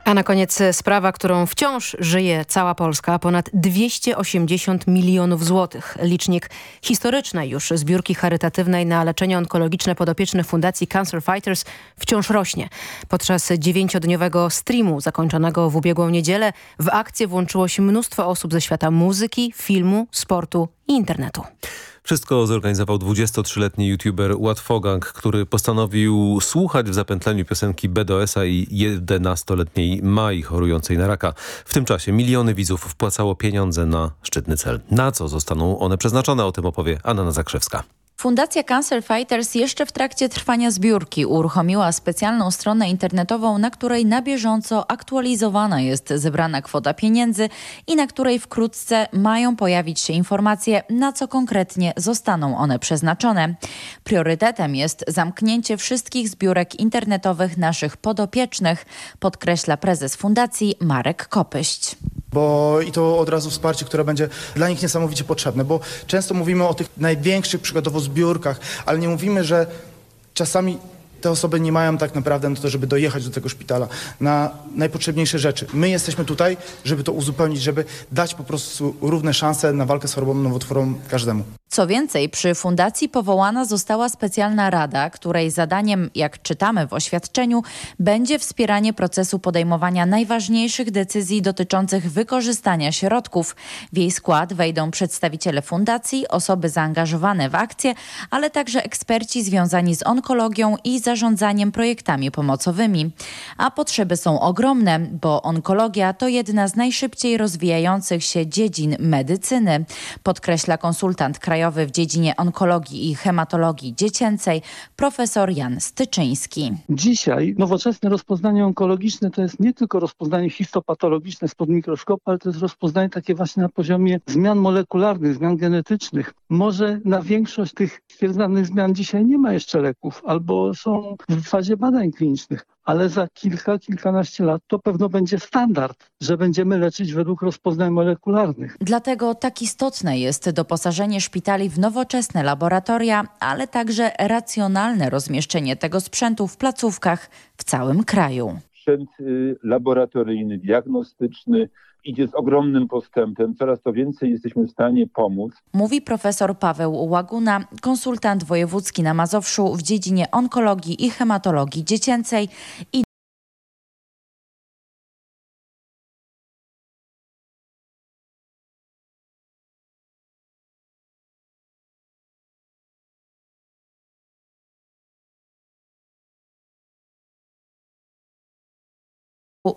[SPEAKER 2] A na koniec sprawa, którą wciąż żyje cała Polska. Ponad 280 milionów złotych. Licznik historycznej już zbiórki charytatywnej na leczenie onkologiczne podopiecznych Fundacji Cancer Fighters wciąż rośnie. Podczas dziewięciodniowego streamu zakończonego w ubiegłą niedzielę w akcję włączyło się mnóstwo osób ze świata muzyki, filmu, sportu i internetu.
[SPEAKER 3] Wszystko zorganizował 23-letni youtuber Łatwogang, który postanowił słuchać w zapętleniu piosenki BDS-a i 11-letniej Mai chorującej na raka. W tym czasie miliony widzów wpłacało pieniądze na szczytny cel. Na co zostaną one przeznaczone? O tym opowie Anna Zakrzewska.
[SPEAKER 26] Fundacja Cancer Fighters jeszcze w trakcie trwania zbiórki uruchomiła specjalną stronę internetową, na której na bieżąco aktualizowana jest zebrana kwota pieniędzy i na której wkrótce mają pojawić się informacje, na co konkretnie zostaną one przeznaczone. Priorytetem jest zamknięcie wszystkich zbiórek internetowych naszych podopiecznych, podkreśla prezes fundacji Marek Kopyść
[SPEAKER 27] bo i to od razu wsparcie, które będzie dla nich niesamowicie potrzebne, bo często mówimy o tych największych przykładowo zbiórkach, ale nie mówimy, że czasami te osoby nie mają tak naprawdę na to, żeby dojechać do tego szpitala, na najpotrzebniejsze rzeczy. My jesteśmy tutaj, żeby to uzupełnić, żeby dać po prostu równe szanse na walkę z chorobą nowotworową każdemu.
[SPEAKER 26] Co więcej, przy fundacji powołana została specjalna rada, której zadaniem, jak czytamy w oświadczeniu, będzie wspieranie procesu podejmowania najważniejszych decyzji dotyczących wykorzystania środków. W jej skład wejdą przedstawiciele fundacji, osoby zaangażowane w akcję, ale także eksperci związani z onkologią i zarządzaniem projektami pomocowymi. A potrzeby są ogromne, bo onkologia to jedna z najszybciej rozwijających się dziedzin medycyny, podkreśla konsultant krajowy w dziedzinie onkologii i hematologii dziecięcej, profesor Jan Styczyński.
[SPEAKER 28] Dzisiaj nowoczesne rozpoznanie onkologiczne to jest nie tylko rozpoznanie histopatologiczne spod mikroskopu, ale to jest rozpoznanie takie właśnie na poziomie zmian molekularnych, zmian genetycznych. Może na większość tych stwierdzanych zmian dzisiaj nie ma jeszcze leków albo są w fazie badań klinicznych, ale za kilka, kilkanaście lat to pewno będzie standard, że będziemy leczyć według rozpoznań molekularnych.
[SPEAKER 26] Dlatego tak istotne jest doposażenie szpitali w nowoczesne laboratoria, ale także racjonalne rozmieszczenie tego sprzętu w placówkach w całym kraju.
[SPEAKER 29] Sprzęt y, laboratoryjny, diagnostyczny, idzie z ogromnym postępem. Coraz to więcej jesteśmy w stanie pomóc.
[SPEAKER 26] Mówi profesor Paweł Łaguna, konsultant wojewódzki na Mazowszu w dziedzinie onkologii i hematologii dziecięcej i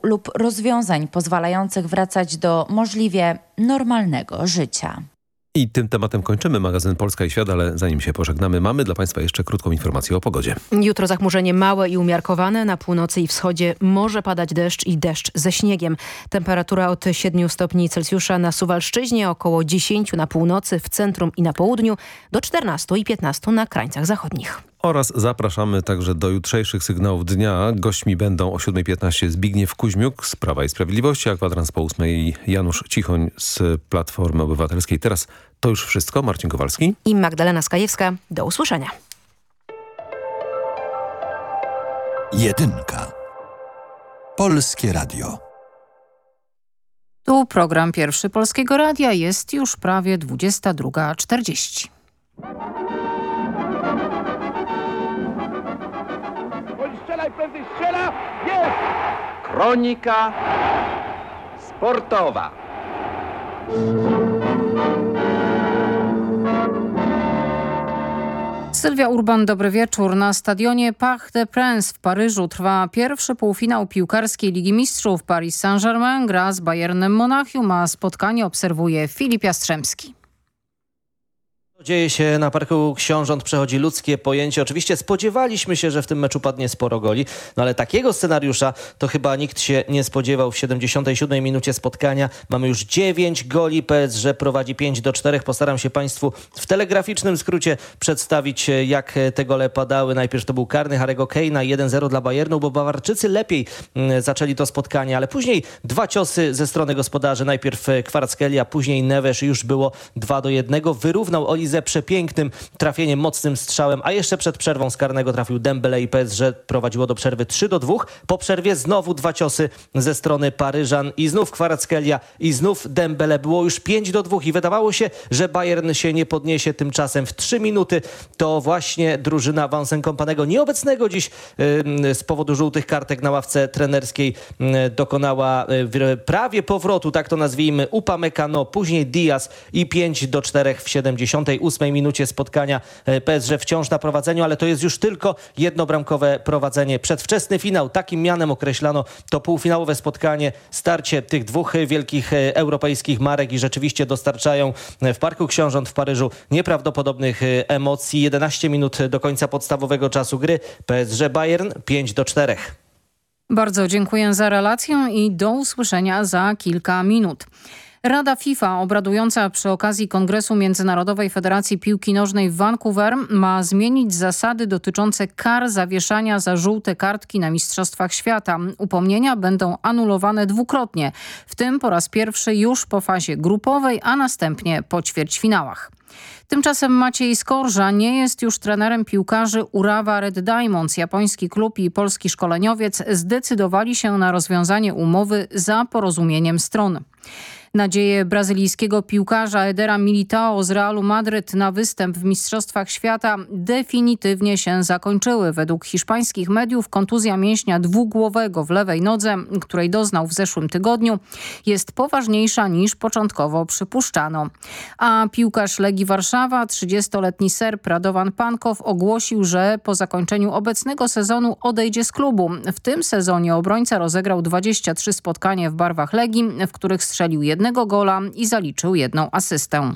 [SPEAKER 26] lub rozwiązań pozwalających wracać do możliwie normalnego życia.
[SPEAKER 3] I tym tematem kończymy magazyn Polska i Świat, ale zanim się pożegnamy, mamy dla Państwa jeszcze krótką informację o pogodzie.
[SPEAKER 2] Jutro zachmurzenie małe i umiarkowane. Na północy i wschodzie może padać deszcz i deszcz ze śniegiem. Temperatura od 7 stopni Celsjusza na Suwalszczyźnie, około 10 na północy, w centrum i na południu, do 14 i 15 na krańcach zachodnich.
[SPEAKER 3] Oraz zapraszamy także do jutrzejszych sygnałów dnia. Gośćmi będą o 7.15 Zbigniew Kuźmiuk z Prawa i Sprawiedliwości, a kwadrans po 8 Janusz Cichoń z Platformy Obywatelskiej. Teraz to już wszystko. Marcin Kowalski
[SPEAKER 2] i Magdalena Skajewska. Do usłyszenia.
[SPEAKER 12] Jedynka. Polskie Radio.
[SPEAKER 30] Tu program pierwszy Polskiego Radia jest już prawie 22.40.
[SPEAKER 31] Kronika sportowa.
[SPEAKER 30] Sylwia Urban, dobry wieczór. Na stadionie Parc des Princes w Paryżu trwa pierwszy półfinał piłkarskiej Ligi Mistrzów. Paris Saint-Germain gra z Bayernem Monachium, a spotkanie obserwuje Filip Jastrzębski.
[SPEAKER 32] Dzieje się na Parku Książąt, przechodzi ludzkie pojęcie. Oczywiście spodziewaliśmy się, że w tym meczu padnie sporo goli, no ale takiego scenariusza to chyba nikt się nie spodziewał. W 77 minucie spotkania mamy już 9 goli. PSG prowadzi 5 do 4. Postaram się Państwu w telegraficznym skrócie przedstawić, jak te gole padały. Najpierw to był karny Harego Kane'a 1-0 dla Bayernu, bo Bawarczycy lepiej mm, zaczęli to spotkanie, ale później dwa ciosy ze strony gospodarzy. Najpierw Kwarckelia, później Neves już było 2 do 1. Wyrównał Oli Dezę przepięknym trafieniem, mocnym strzałem, a jeszcze przed przerwą z karnego trafił Dembele i PSG prowadziło do przerwy 3 do 2. Po przerwie znowu dwa ciosy ze strony Paryżan i znów Kwarackelia i znów Dembele. Było już 5 do 2 i wydawało się, że Bayern się nie podniesie tymczasem w 3 minuty. To właśnie drużyna Vansen Kompanego, nieobecnego dziś yy, z powodu żółtych kartek na ławce trenerskiej, yy, dokonała yy, prawie powrotu, tak to nazwijmy, Upamecano, później Diaz i 5 do 4 w 70 38 minucie spotkania e, PSG wciąż na prowadzeniu, ale to jest już tylko jednobramkowe prowadzenie. Przedwczesny finał, takim mianem określano to półfinałowe spotkanie, starcie tych dwóch wielkich e, europejskich marek i rzeczywiście dostarczają e, w Parku Książąt w Paryżu nieprawdopodobnych emocji. 11 minut do końca podstawowego czasu gry. PSG Bayern 5 do 4.
[SPEAKER 30] Bardzo dziękuję za relację i do usłyszenia za kilka minut. Rada FIFA obradująca przy okazji Kongresu Międzynarodowej Federacji Piłki Nożnej w Vancouver ma zmienić zasady dotyczące kar zawieszania za żółte kartki na Mistrzostwach Świata. Upomnienia będą anulowane dwukrotnie, w tym po raz pierwszy już po fazie grupowej, a następnie po ćwierćfinałach. Tymczasem Maciej Skorża nie jest już trenerem piłkarzy Urawa Red Diamonds. Japoński klub i polski szkoleniowiec zdecydowali się na rozwiązanie umowy za porozumieniem stron. Nadzieje brazylijskiego piłkarza Edera Militao z Realu Madryt na występ w Mistrzostwach Świata definitywnie się zakończyły. Według hiszpańskich mediów kontuzja mięśnia dwugłowego w lewej nodze, której doznał w zeszłym tygodniu, jest poważniejsza niż początkowo przypuszczano. A piłkarz Legii Warszawa, 30-letni Serb Radovan Pankow ogłosił, że po zakończeniu obecnego sezonu odejdzie z klubu. W tym sezonie obrońca rozegrał 23 spotkania w barwach Legii, w których strzelił jednego jednego gola i zaliczył jedną asystę.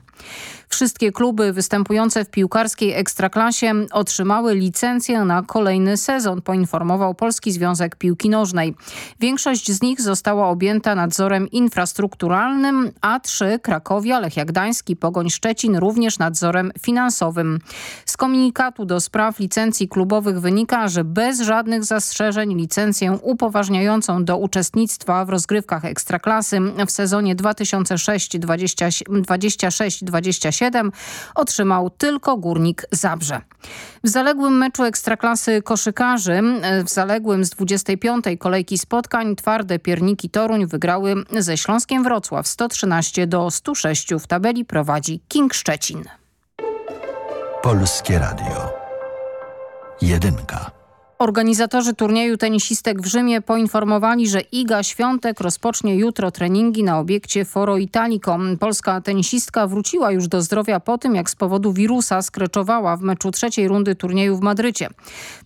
[SPEAKER 30] Wszystkie kluby występujące w piłkarskiej ekstraklasie otrzymały licencję na kolejny sezon, poinformował Polski Związek Piłki Nożnej. Większość z nich została objęta nadzorem infrastrukturalnym, a trzy Krakowia, Lechia Gdański, Pogoń Szczecin również nadzorem finansowym. Z komunikatu do spraw licencji klubowych wynika, że bez żadnych zastrzeżeń licencję upoważniającą do uczestnictwa w rozgrywkach ekstraklasy w sezonie 2006-26-27 otrzymał tylko Górnik Zabrze. W zaległym meczu Ekstraklasy koszykarzy, w zaległym z 25. kolejki spotkań twarde pierniki Toruń wygrały ze Śląskiem Wrocław 113 do 106. W tabeli prowadzi King Szczecin.
[SPEAKER 12] Polskie Radio. Jedynka.
[SPEAKER 30] Organizatorzy turnieju tenisistek w Rzymie poinformowali, że Iga Świątek rozpocznie jutro treningi na obiekcie Foro Italico. Polska tenisistka wróciła już do zdrowia po tym, jak z powodu wirusa skreczowała w meczu trzeciej rundy turnieju w Madrycie.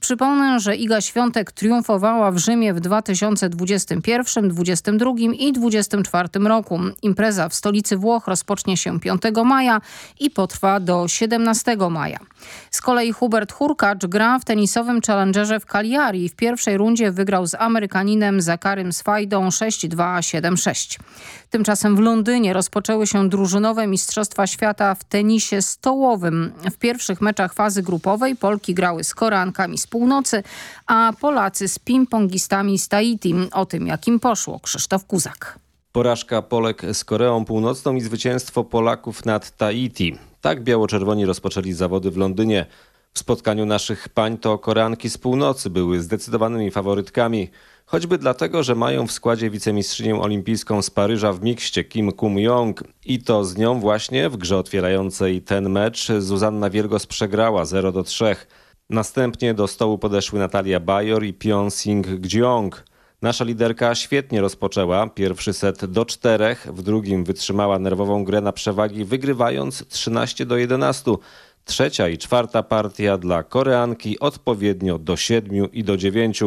[SPEAKER 30] Przypomnę, że Iga Świątek triumfowała w Rzymie w 2021, 2022 i 2024 roku. Impreza w stolicy Włoch rozpocznie się 5 maja i potrwa do 17 maja. Z kolei Hubert Hurkacz gra w tenisowym challengerze w Cagliari. W pierwszej rundzie wygrał z Amerykaninem Zakarym Swajdą 6-2-7-6. Tymczasem w Londynie rozpoczęły się drużynowe Mistrzostwa Świata w tenisie stołowym. W pierwszych meczach fazy grupowej Polki grały z Koreankami z północy, a Polacy z ping-pongistami z Tahiti. O tym, jak im poszło, Krzysztof Kuzak.
[SPEAKER 18] Porażka Polek z Koreą Północną i zwycięstwo Polaków nad Tahiti. Tak biało-czerwoni rozpoczęli zawody w Londynie. W spotkaniu naszych pań to Koreanki z północy były zdecydowanymi faworytkami. Choćby dlatego, że mają w składzie wicemistrzynię olimpijską z Paryża w mikście Kim Kum-yong. I to z nią właśnie w grze otwierającej ten mecz Zuzanna Wielgos przegrała 0 do 3. Następnie do stołu podeszły Natalia Bajor i Pyeong-sing. Nasza liderka świetnie rozpoczęła pierwszy set do czterech, w drugim wytrzymała nerwową grę na przewagi, wygrywając 13 do 11. Trzecia i czwarta partia dla Koreanki odpowiednio do 7 i do 9,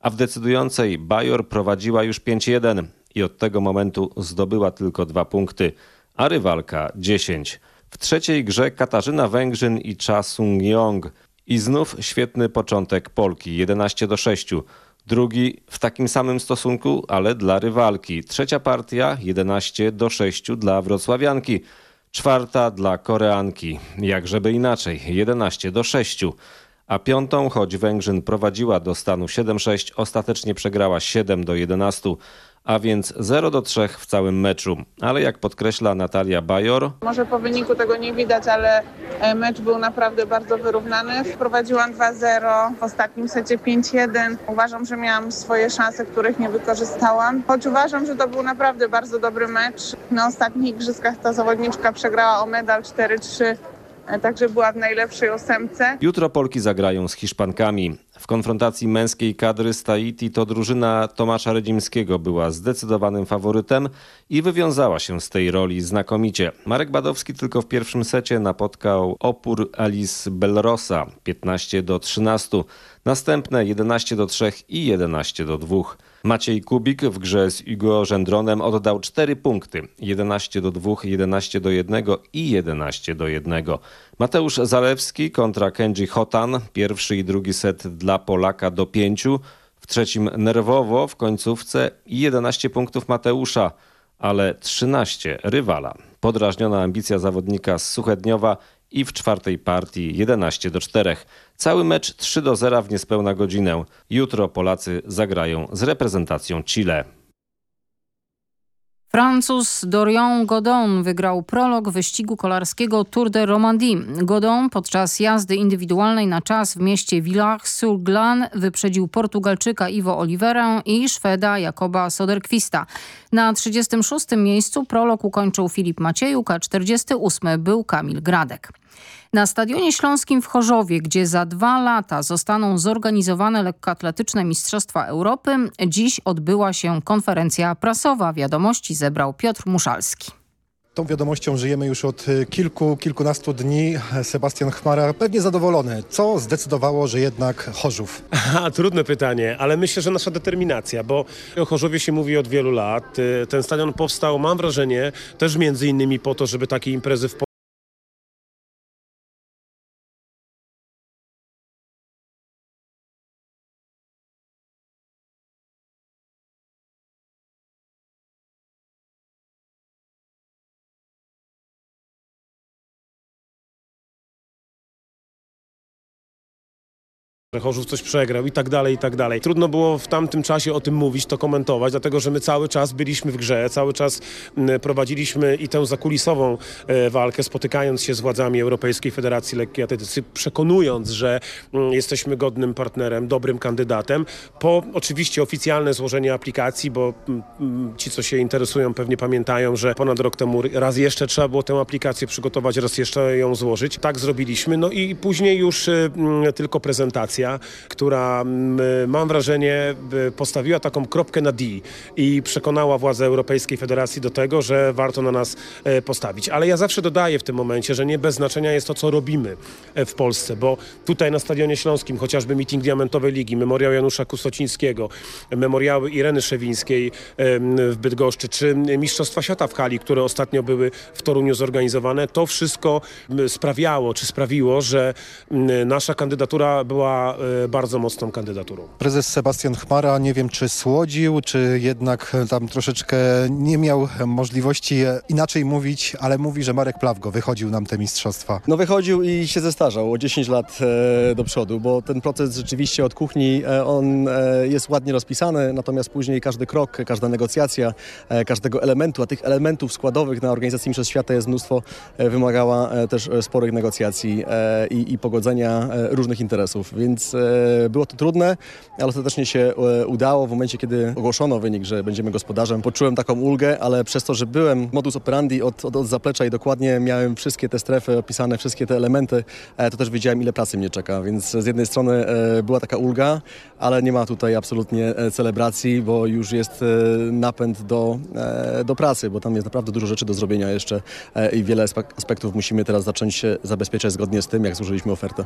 [SPEAKER 18] a w decydującej Bajor prowadziła już 5-1 i od tego momentu zdobyła tylko dwa punkty, a rywalka 10. W trzeciej grze Katarzyna Węgrzyn i Cha Sung-yong. I znów świetny początek Polki 11 do 6. Drugi w takim samym stosunku, ale dla rywalki. Trzecia partia 11 do 6 dla wrocławianki. Czwarta dla Koreanki. Jak żeby inaczej 11 do 6. A piątą, choć Węgrzyn prowadziła do stanu 7-6, ostatecznie przegrała 7 do 11 a więc 0 do 3 w całym meczu. Ale jak podkreśla Natalia Bajor...
[SPEAKER 33] Może po wyniku tego nie widać, ale mecz był naprawdę bardzo wyrównany. Wprowadziłam 2-0, w ostatnim secie 5-1. Uważam, że miałam swoje szanse, których nie wykorzystałam. Choć uważam, że to był naprawdę bardzo dobry mecz. Na ostatnich igrzyskach ta zawodniczka przegrała o medal 4-3 także była w najlepszej ósemce.
[SPEAKER 18] Jutro Polki zagrają z Hiszpankami. W konfrontacji męskiej kadry z Tahiti to drużyna Tomasza Redzimskiego była zdecydowanym faworytem i wywiązała się z tej roli znakomicie. Marek Badowski tylko w pierwszym secie napotkał opór Alice Belrosa 15 do 13. Następne 11 do 3 i 11 do 2. Maciej Kubik w grze z Hugo Gendronem oddał 4 punkty. 11 do 2, 11 do 1 i 11 do 1. Mateusz Zalewski kontra Kenji Hotan. Pierwszy i drugi set dla Polaka do 5. W trzecim nerwowo w końcówce i 11 punktów Mateusza, ale 13 rywala. Podrażniona ambicja zawodnika z Suchedniowa i w czwartej partii 11 do 4. Cały mecz 3 do 0 w niespełna godzinę. Jutro Polacy zagrają z reprezentacją Chile.
[SPEAKER 30] Francuz Dorian Godon wygrał prolog wyścigu kolarskiego Tour de Romandie. Godon podczas jazdy indywidualnej na czas w mieście Villars-sur-Glane wyprzedził Portugalczyka Ivo Oliveira i Szweda Jakoba Soderquista. Na 36. miejscu prolog ukończył Filip Maciejuk, a 48. był Kamil Gradek. Na Stadionie Śląskim w Chorzowie, gdzie za dwa lata zostaną zorganizowane lekkoatletyczne Mistrzostwa Europy, dziś odbyła się konferencja prasowa. Wiadomości zebrał Piotr Muszalski.
[SPEAKER 34] Tą wiadomością żyjemy już od kilku, kilkunastu dni. Sebastian Chmara pewnie zadowolony. Co zdecydowało, że jednak Chorzów? [LAUGHS]
[SPEAKER 35] Aha, trudne pytanie, ale myślę, że nasza determinacja, bo o Chorzowie się mówi od wielu lat. Ten stadion powstał, mam wrażenie, też między innymi po to, żeby takie imprezy w Chorzów coś przegrał i tak dalej, i tak dalej. Trudno było w tamtym czasie o tym mówić, to komentować, dlatego że my cały czas byliśmy w grze, cały czas prowadziliśmy i tę zakulisową walkę, spotykając się z władzami Europejskiej Federacji Lekkiej Atletycy, przekonując, że jesteśmy godnym partnerem, dobrym kandydatem. Po oczywiście oficjalne złożenie aplikacji, bo ci, co się interesują, pewnie pamiętają, że ponad rok temu raz jeszcze trzeba było tę aplikację przygotować, raz jeszcze ją złożyć. Tak zrobiliśmy, no i później już tylko prezentacja która mm, mam wrażenie postawiła taką kropkę na D i przekonała władze Europejskiej Federacji do tego, że warto na nas e, postawić. Ale ja zawsze dodaję w tym momencie, że nie bez znaczenia jest to, co robimy e, w Polsce, bo tutaj na Stadionie Śląskim chociażby meeting Diamentowej Ligi, memoriał Janusza Kusocińskiego, memoriały Ireny Szewińskiej w Bydgoszczy, czy Mistrzostwa Świata w Hali, które ostatnio były w Toruniu zorganizowane, to wszystko sprawiało, czy sprawiło, że nasza kandydatura była e, bardzo mocną kandydaturą.
[SPEAKER 34] Prezes Sebastian Chmara, nie wiem czy słodził, czy jednak tam troszeczkę nie miał możliwości inaczej mówić, ale mówi, że Marek Plawgo wychodził nam te mistrzostwa.
[SPEAKER 36] No wychodził i się zestarzał o 10 lat e, do przodu, bo ten proces rzeczywiście od kuchni, e, on jest ładnie rozpisany, natomiast później każdy krok, każda negocjacja, każdego elementu, a tych elementów składowych na organizacji Mistrzostw Świata jest mnóstwo, wymagała też sporych negocjacji i, i pogodzenia różnych interesów, więc było to trudne, ale ostatecznie się e, udało. W momencie, kiedy ogłoszono wynik, że będziemy gospodarzem, poczułem taką ulgę, ale przez to, że byłem modus operandi od, od, od zaplecza i dokładnie miałem wszystkie te strefy opisane, wszystkie te elementy, e, to też wiedziałem, ile pracy mnie czeka. Więc z jednej strony e, była taka ulga, ale nie ma tutaj absolutnie celebracji, bo już jest napęd do, do pracy, bo tam jest naprawdę dużo rzeczy do zrobienia jeszcze i wiele aspektów musimy teraz zacząć zabezpieczać zgodnie z tym, jak złożyliśmy ofertę.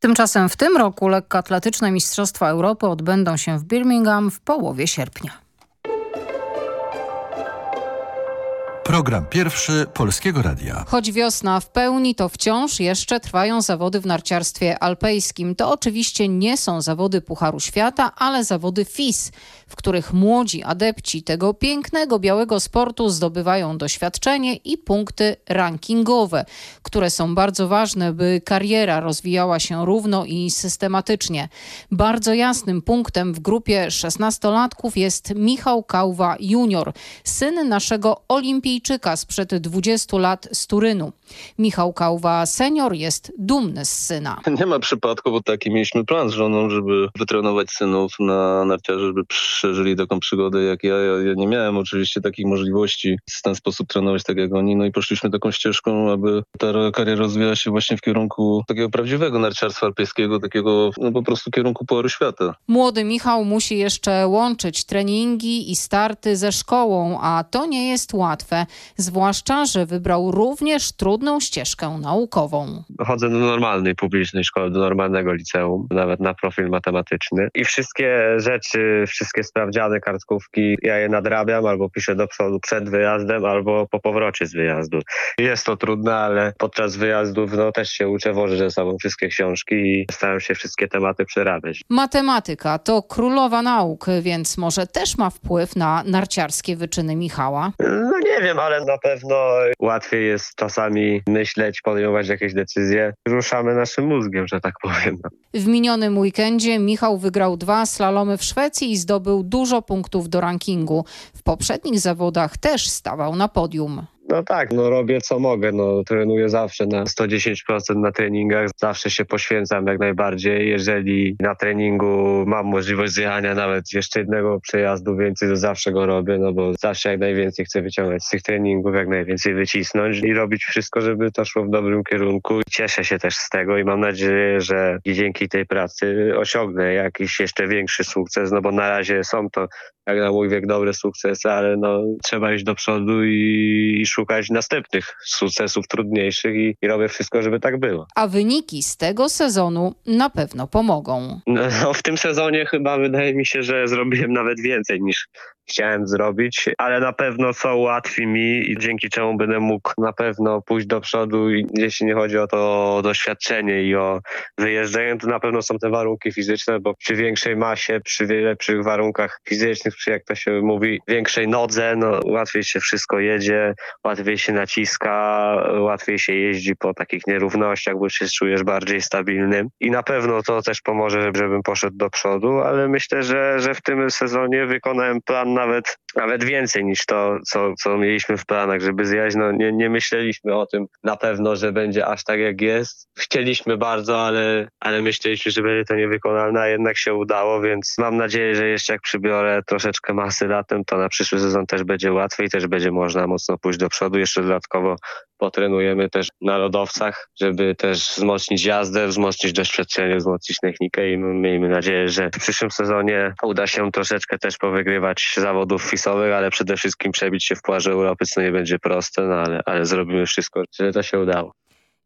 [SPEAKER 30] Tymczasem w tym roku lekkoatletyczne Mistrzostwa Europy odbędą się w Birmingham w połowie sierpnia.
[SPEAKER 12] Program pierwszy Polskiego Radia.
[SPEAKER 30] Choć wiosna w pełni, to wciąż jeszcze trwają zawody w narciarstwie alpejskim. To oczywiście nie są zawody Pucharu Świata, ale zawody FIS, w których młodzi adepci tego pięknego białego sportu zdobywają doświadczenie i punkty rankingowe, które są bardzo ważne, by kariera rozwijała się równo i systematycznie. Bardzo jasnym punktem w grupie 16-latków jest Michał Kałwa junior, syn naszego olimpijczyka sprzed 20 lat z Turynu. Michał Kałwa senior jest dumny z syna.
[SPEAKER 37] Nie ma przypadku, bo taki mieliśmy plan z żoną, żeby wytrenować synów na narciarze, żeby przeżyli taką przygodę jak ja. ja. ja. nie miałem oczywiście takich możliwości w ten sposób trenować tak jak oni. No i poszliśmy taką ścieżką, aby ta kariera rozwijała się właśnie w kierunku takiego prawdziwego narciarstwa alpejskiego, takiego no po prostu kierunku Pucharu Świata.
[SPEAKER 30] Młody Michał musi jeszcze łączyć treningi i starty ze szkołą, a to nie jest łatwe. Zwłaszcza, że wybrał również trudną ścieżkę naukową.
[SPEAKER 37] Chodzę do normalnej publicznej szkoły, do normalnego liceum, nawet na profil matematyczny i wszystkie rzeczy, wszystkie sprawdziane kartkówki, ja je nadrabiam albo piszę do przodu przed wyjazdem, albo po powrocie z wyjazdu. Jest to trudne, ale podczas wyjazdów no, też się uczę, wożę ze sobą wszystkie książki i staram się wszystkie tematy przerabiać.
[SPEAKER 30] Matematyka to królowa nauk, więc może też ma wpływ na narciarskie wyczyny Michała?
[SPEAKER 37] No nie wiem, ale na pewno łatwiej jest czasami myśleć, podejmować jakieś decyzje. Ruszamy naszym mózgiem, że tak powiem.
[SPEAKER 30] W minionym weekendzie Michał wygrał dwa slalomy w Szwecji i zdobył dużo punktów do rankingu. W poprzednich zawodach też stawał na podium.
[SPEAKER 37] No tak, no robię co mogę, no trenuję zawsze na 110% na treningach, zawsze się poświęcam jak najbardziej. Jeżeli na treningu mam możliwość zjechania nawet jeszcze jednego przejazdu więcej, to zawsze go robię, no bo zawsze jak najwięcej chcę wyciągać z tych treningów, jak najwięcej wycisnąć i robić wszystko, żeby to szło w dobrym kierunku. Cieszę się też z tego i mam nadzieję, że dzięki tej pracy osiągnę jakiś jeszcze większy sukces, no bo na razie są to jak na mój wiek dobre sukcesy, ale no trzeba iść do przodu i, i szukać następnych sukcesów trudniejszych i, i, robię wszystko, żeby tak było.
[SPEAKER 30] A wyniki z tego sezonu na pewno pomogą.
[SPEAKER 37] No, no, [LAUGHS] w tym sezonie chyba wydaje mi się, że zrobiłem nawet więcej niż chciałem zrobić, ale na pewno są łatwi mi i dzięki czemu będę mógł na pewno pójść do przodu, jeśli nie chodzi o to doświadczenie i o wyjeżdżanie, to na pewno są te warunki fizyczne, bo przy większej masie, przy lepszych warunkach fizycznych, przy jak to się mówi, większej nodze, no łatwiej się wszystko jedzie, łatwiej się naciska, łatwiej się jeździ po takich nierównościach, bo się czujesz bardziej stabilnym i na pewno to też pomoże, żebym poszedł do przodu, ale myślę, że, że w tym sezonie wykonałem plan nawet, nawet więcej niż to, co, co mieliśmy w planach, żeby zjechać. No, nie, nie myśleliśmy o tym na pewno, że będzie aż tak jak jest. Chcieliśmy bardzo, ale, ale myśleliśmy, że będzie to niewykonalne, a jednak się udało, więc mam nadzieję, że jeszcze jak przybiorę troszeczkę masy latem, to na przyszły sezon też będzie łatwiej, też będzie można mocno pójść do przodu. Jeszcze dodatkowo potrenujemy też na lodowcach, żeby też wzmocnić jazdę, wzmocnić doświadczenie, wzmocnić technikę i miejmy nadzieję, że w przyszłym sezonie uda się troszeczkę też powygrywać zawodów fisowych, ale przede wszystkim przebić się w Pucharze Europy, co nie będzie proste, no ale, ale zrobimy wszystko, żeby to się udało.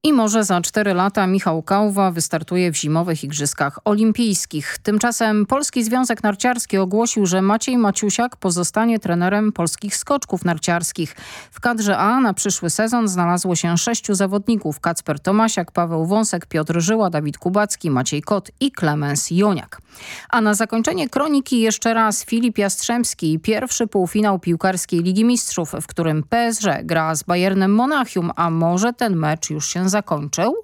[SPEAKER 30] I może za cztery lata Michał Kałwa wystartuje w zimowych Igrzyskach Olimpijskich. Tymczasem Polski Związek Narciarski ogłosił, że Maciej Maciusiak pozostanie trenerem polskich skoczków narciarskich. W kadrze A na przyszły sezon znalazło się sześciu zawodników. Kacper Tomasiak, Paweł Wąsek, Piotr Żyła, Dawid Kubacki, Maciej Kot i Klemens Joniak. A na zakończenie kroniki jeszcze raz Filip Jastrzębski. Pierwszy półfinał piłkarskiej Ligi Mistrzów, w którym PSG gra z Bayernem Monachium, a może ten mecz już się zakończył?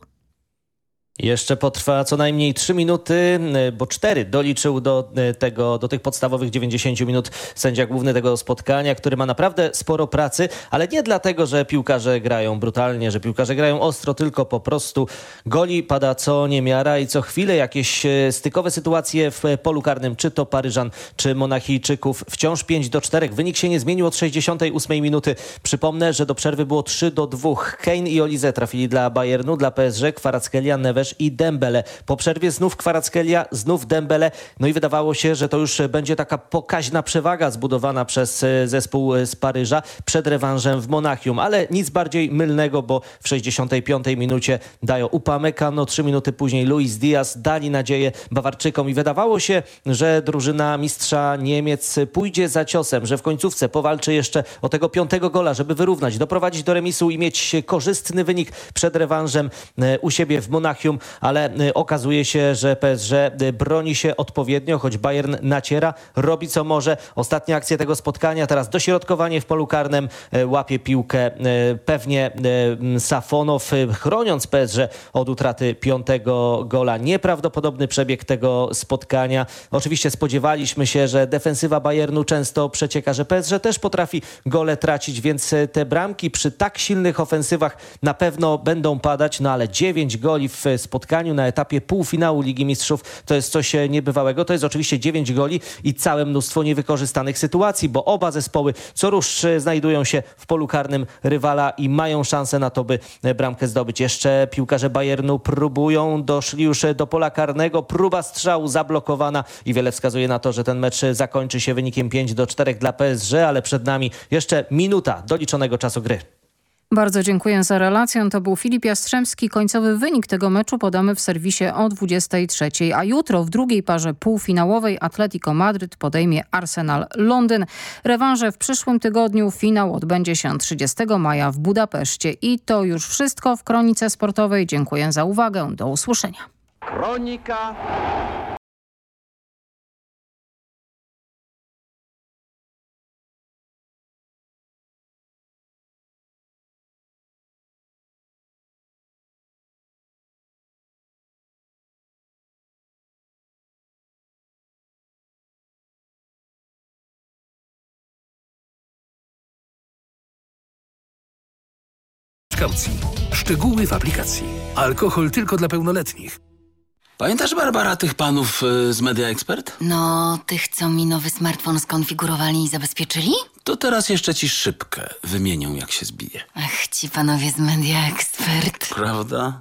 [SPEAKER 32] Jeszcze potrwa co najmniej 3 minuty, y, bo 4 doliczył do, y, tego, do tych podstawowych 90 minut sędzia główny tego spotkania, który ma naprawdę sporo pracy, ale nie dlatego, że piłkarze grają brutalnie, że piłkarze grają ostro, tylko po prostu goli pada co niemiara i co chwilę jakieś y, stykowe sytuacje w polu karnym, czy to Paryżan, czy Monachijczyków. Wciąż 5 do 4. Wynik się nie zmienił od 68 minuty. Przypomnę, że do przerwy było 3 do 2. Kane i Olize trafili dla Bayernu, dla PSG, Kwarackelia, Neves i Dembele. Po przerwie znów Kwarackelia, znów Dembele. No i wydawało się, że to już będzie taka pokaźna przewaga zbudowana przez e, zespół e, z Paryża przed rewanżem w Monachium. Ale nic bardziej mylnego, bo w 65 minucie dają Upamecano, trzy minuty później Luis Diaz dali nadzieję Bawarczykom i wydawało się, że drużyna mistrza Niemiec pójdzie za ciosem, że w końcówce powalczy jeszcze o tego piątego gola, żeby wyrównać, doprowadzić do remisu i mieć korzystny wynik przed rewanżem e, u siebie w Monachium, ale y, okazuje się, że PSG y, broni się odpowiednio, choć Bayern naciera, robi co może. Ostatnia akcja tego spotkania, teraz dośrodkowanie w polu karnym, y, łapie piłkę pewnie Safonow, chroniąc PSG od utraty piątego gola. Nieprawdopodobny przebieg tego spotkania. Oczywiście spodziewaliśmy się, że defensywa Bayernu często przecieka, że PSG też potrafi gole tracić, więc te bramki przy tak silnych ofensywach na pewno będą padać, no ale 9 goli w spotkaniu spotkaniu na etapie półfinału Ligi Mistrzów to jest coś e, niebywałego. To jest oczywiście 9 goli i całe mnóstwo niewykorzystanych sytuacji, bo oba zespoły co rusz e, znajdują się w polu karnym rywala i mają szansę na to, by e, bramkę zdobyć. Jeszcze piłkarze Bayernu próbują, doszli już do pola karnego, próba strzału zablokowana i wiele wskazuje na to, że ten mecz zakończy się wynikiem 5 do 4 dla PSG, ale przed nami jeszcze minuta doliczonego czasu gry.
[SPEAKER 30] Bardzo dziękuję za relację. To był Filip Jastrzębski. Końcowy wynik tego meczu podamy w serwisie o 23. A jutro w drugiej parze półfinałowej Atletico Madryt podejmie Arsenal Londyn. Rewanże w przyszłym tygodniu. Finał odbędzie się 30 maja w Budapeszcie. I to już wszystko w Kronice Sportowej. Dziękuję za uwagę. Do usłyszenia.
[SPEAKER 31] Kronika
[SPEAKER 38] kaucji. Szczegóły w aplikacji. Alkohol tylko dla pełnoletnich.
[SPEAKER 39] Pamiętasz, Barbara, tych panów y, z Media Expert?
[SPEAKER 40] No, tych, co mi nowy smartfon skonfigurowali i zabezpieczyli?
[SPEAKER 39] To teraz jeszcze ci szybkę wymienią, jak się zbije.
[SPEAKER 40] Ach, ci panowie z Media Expert.
[SPEAKER 39] Prawda?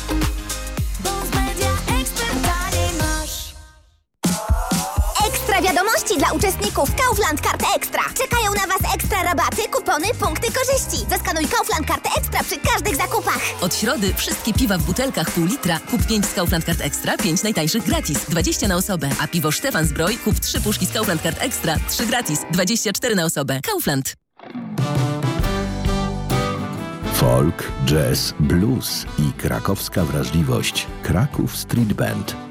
[SPEAKER 41] Wiadomości dla uczestników Kaufland Karty Ekstra. Czekają na Was ekstra rabaty, kupony, punkty, korzyści. Zaskanuj Kaufland Karty Ekstra przy każdych zakupach.
[SPEAKER 42] Od środy wszystkie piwa w butelkach pół litra. Kup 5 z Kaufland Kart Ekstra, 5 najtańszych gratis. 20 na osobę. A piwo Stefan Zbroj kup 3 puszki z Kaufland Kart Ekstra, 3 gratis. 24 na osobę. Kaufland.
[SPEAKER 22] Folk, jazz, blues i krakowska wrażliwość. Kraków Street Band.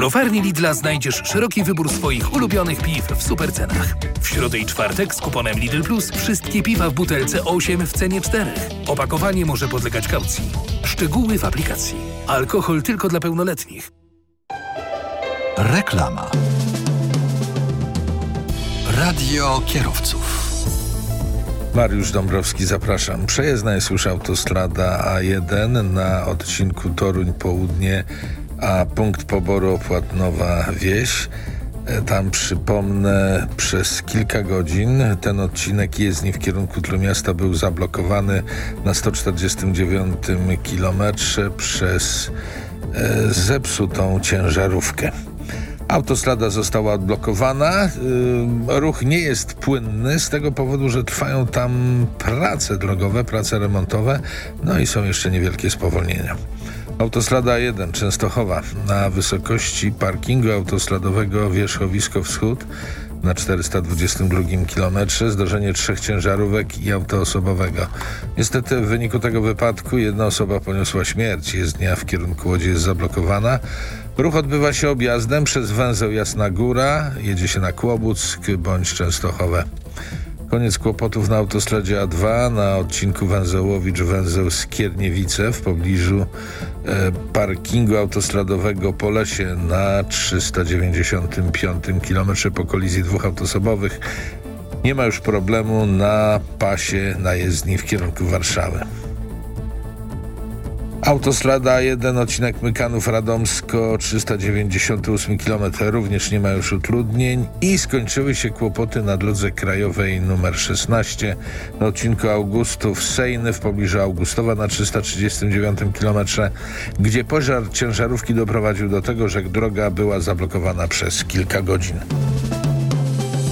[SPEAKER 38] Browarni Lidla znajdziesz szeroki wybór swoich ulubionych piw w supercenach. W środę i czwartek z kuponem Lidl Plus wszystkie piwa w butelce 8 w cenie 4. Opakowanie może podlegać kaucji. Szczegóły w aplikacji. Alkohol tylko dla pełnoletnich.
[SPEAKER 12] Reklama. Radio kierowców.
[SPEAKER 43] Mariusz Dąbrowski, zapraszam. Przejezdna jest już autostrada A1 na odcinku Toruń Południe, a punkt poboru opłat Nowa Wieś. E, Tam przypomnę, przez kilka godzin ten odcinek jezdni w kierunku Trójmiasta był zablokowany na 149 kilometrze przez e, zepsutą ciężarówkę. Autostrada została odblokowana. Ym, Ruch nie jest płynny z tego powodu, że trwają tam prace drogowe, prace remontowe, no i są jeszcze niewielkie spowolnienia. Autostrada 1 Częstochowa na wysokości parkingu autostradowego Wierzchowisko Wschód na 422 km zdarzenie trzech ciężarówek i auto osobowego. Niestety w wyniku tego wypadku jedna osoba poniosła śmierć. Jezdnia w kierunku Łodzi jest zablokowana. Ruch odbywa się objazdem przez węzeł Jasna Góra. Jedzie się na Kłobuck bądź Częstochowę. Koniec kłopotów na autostradzie A2 na odcinku Węzełowicz-Węzeł Skierniewice w pobliżu e, parkingu autostradowego po lesie na 395 km po kolizji dwóch autosobowych. Nie ma już problemu na pasie na jezdni w kierunku Warszawy. Autostrada A1, odcinek Mykanów-Radomsko, 398 km, również nie ma już utrudnień i skończyły się kłopoty na drodze krajowej nr 16 na odcinku Augustów-Sejny w pobliżu Augustowa na 339 km, gdzie pożar ciężarówki doprowadził do tego, że droga była zablokowana przez kilka godzin.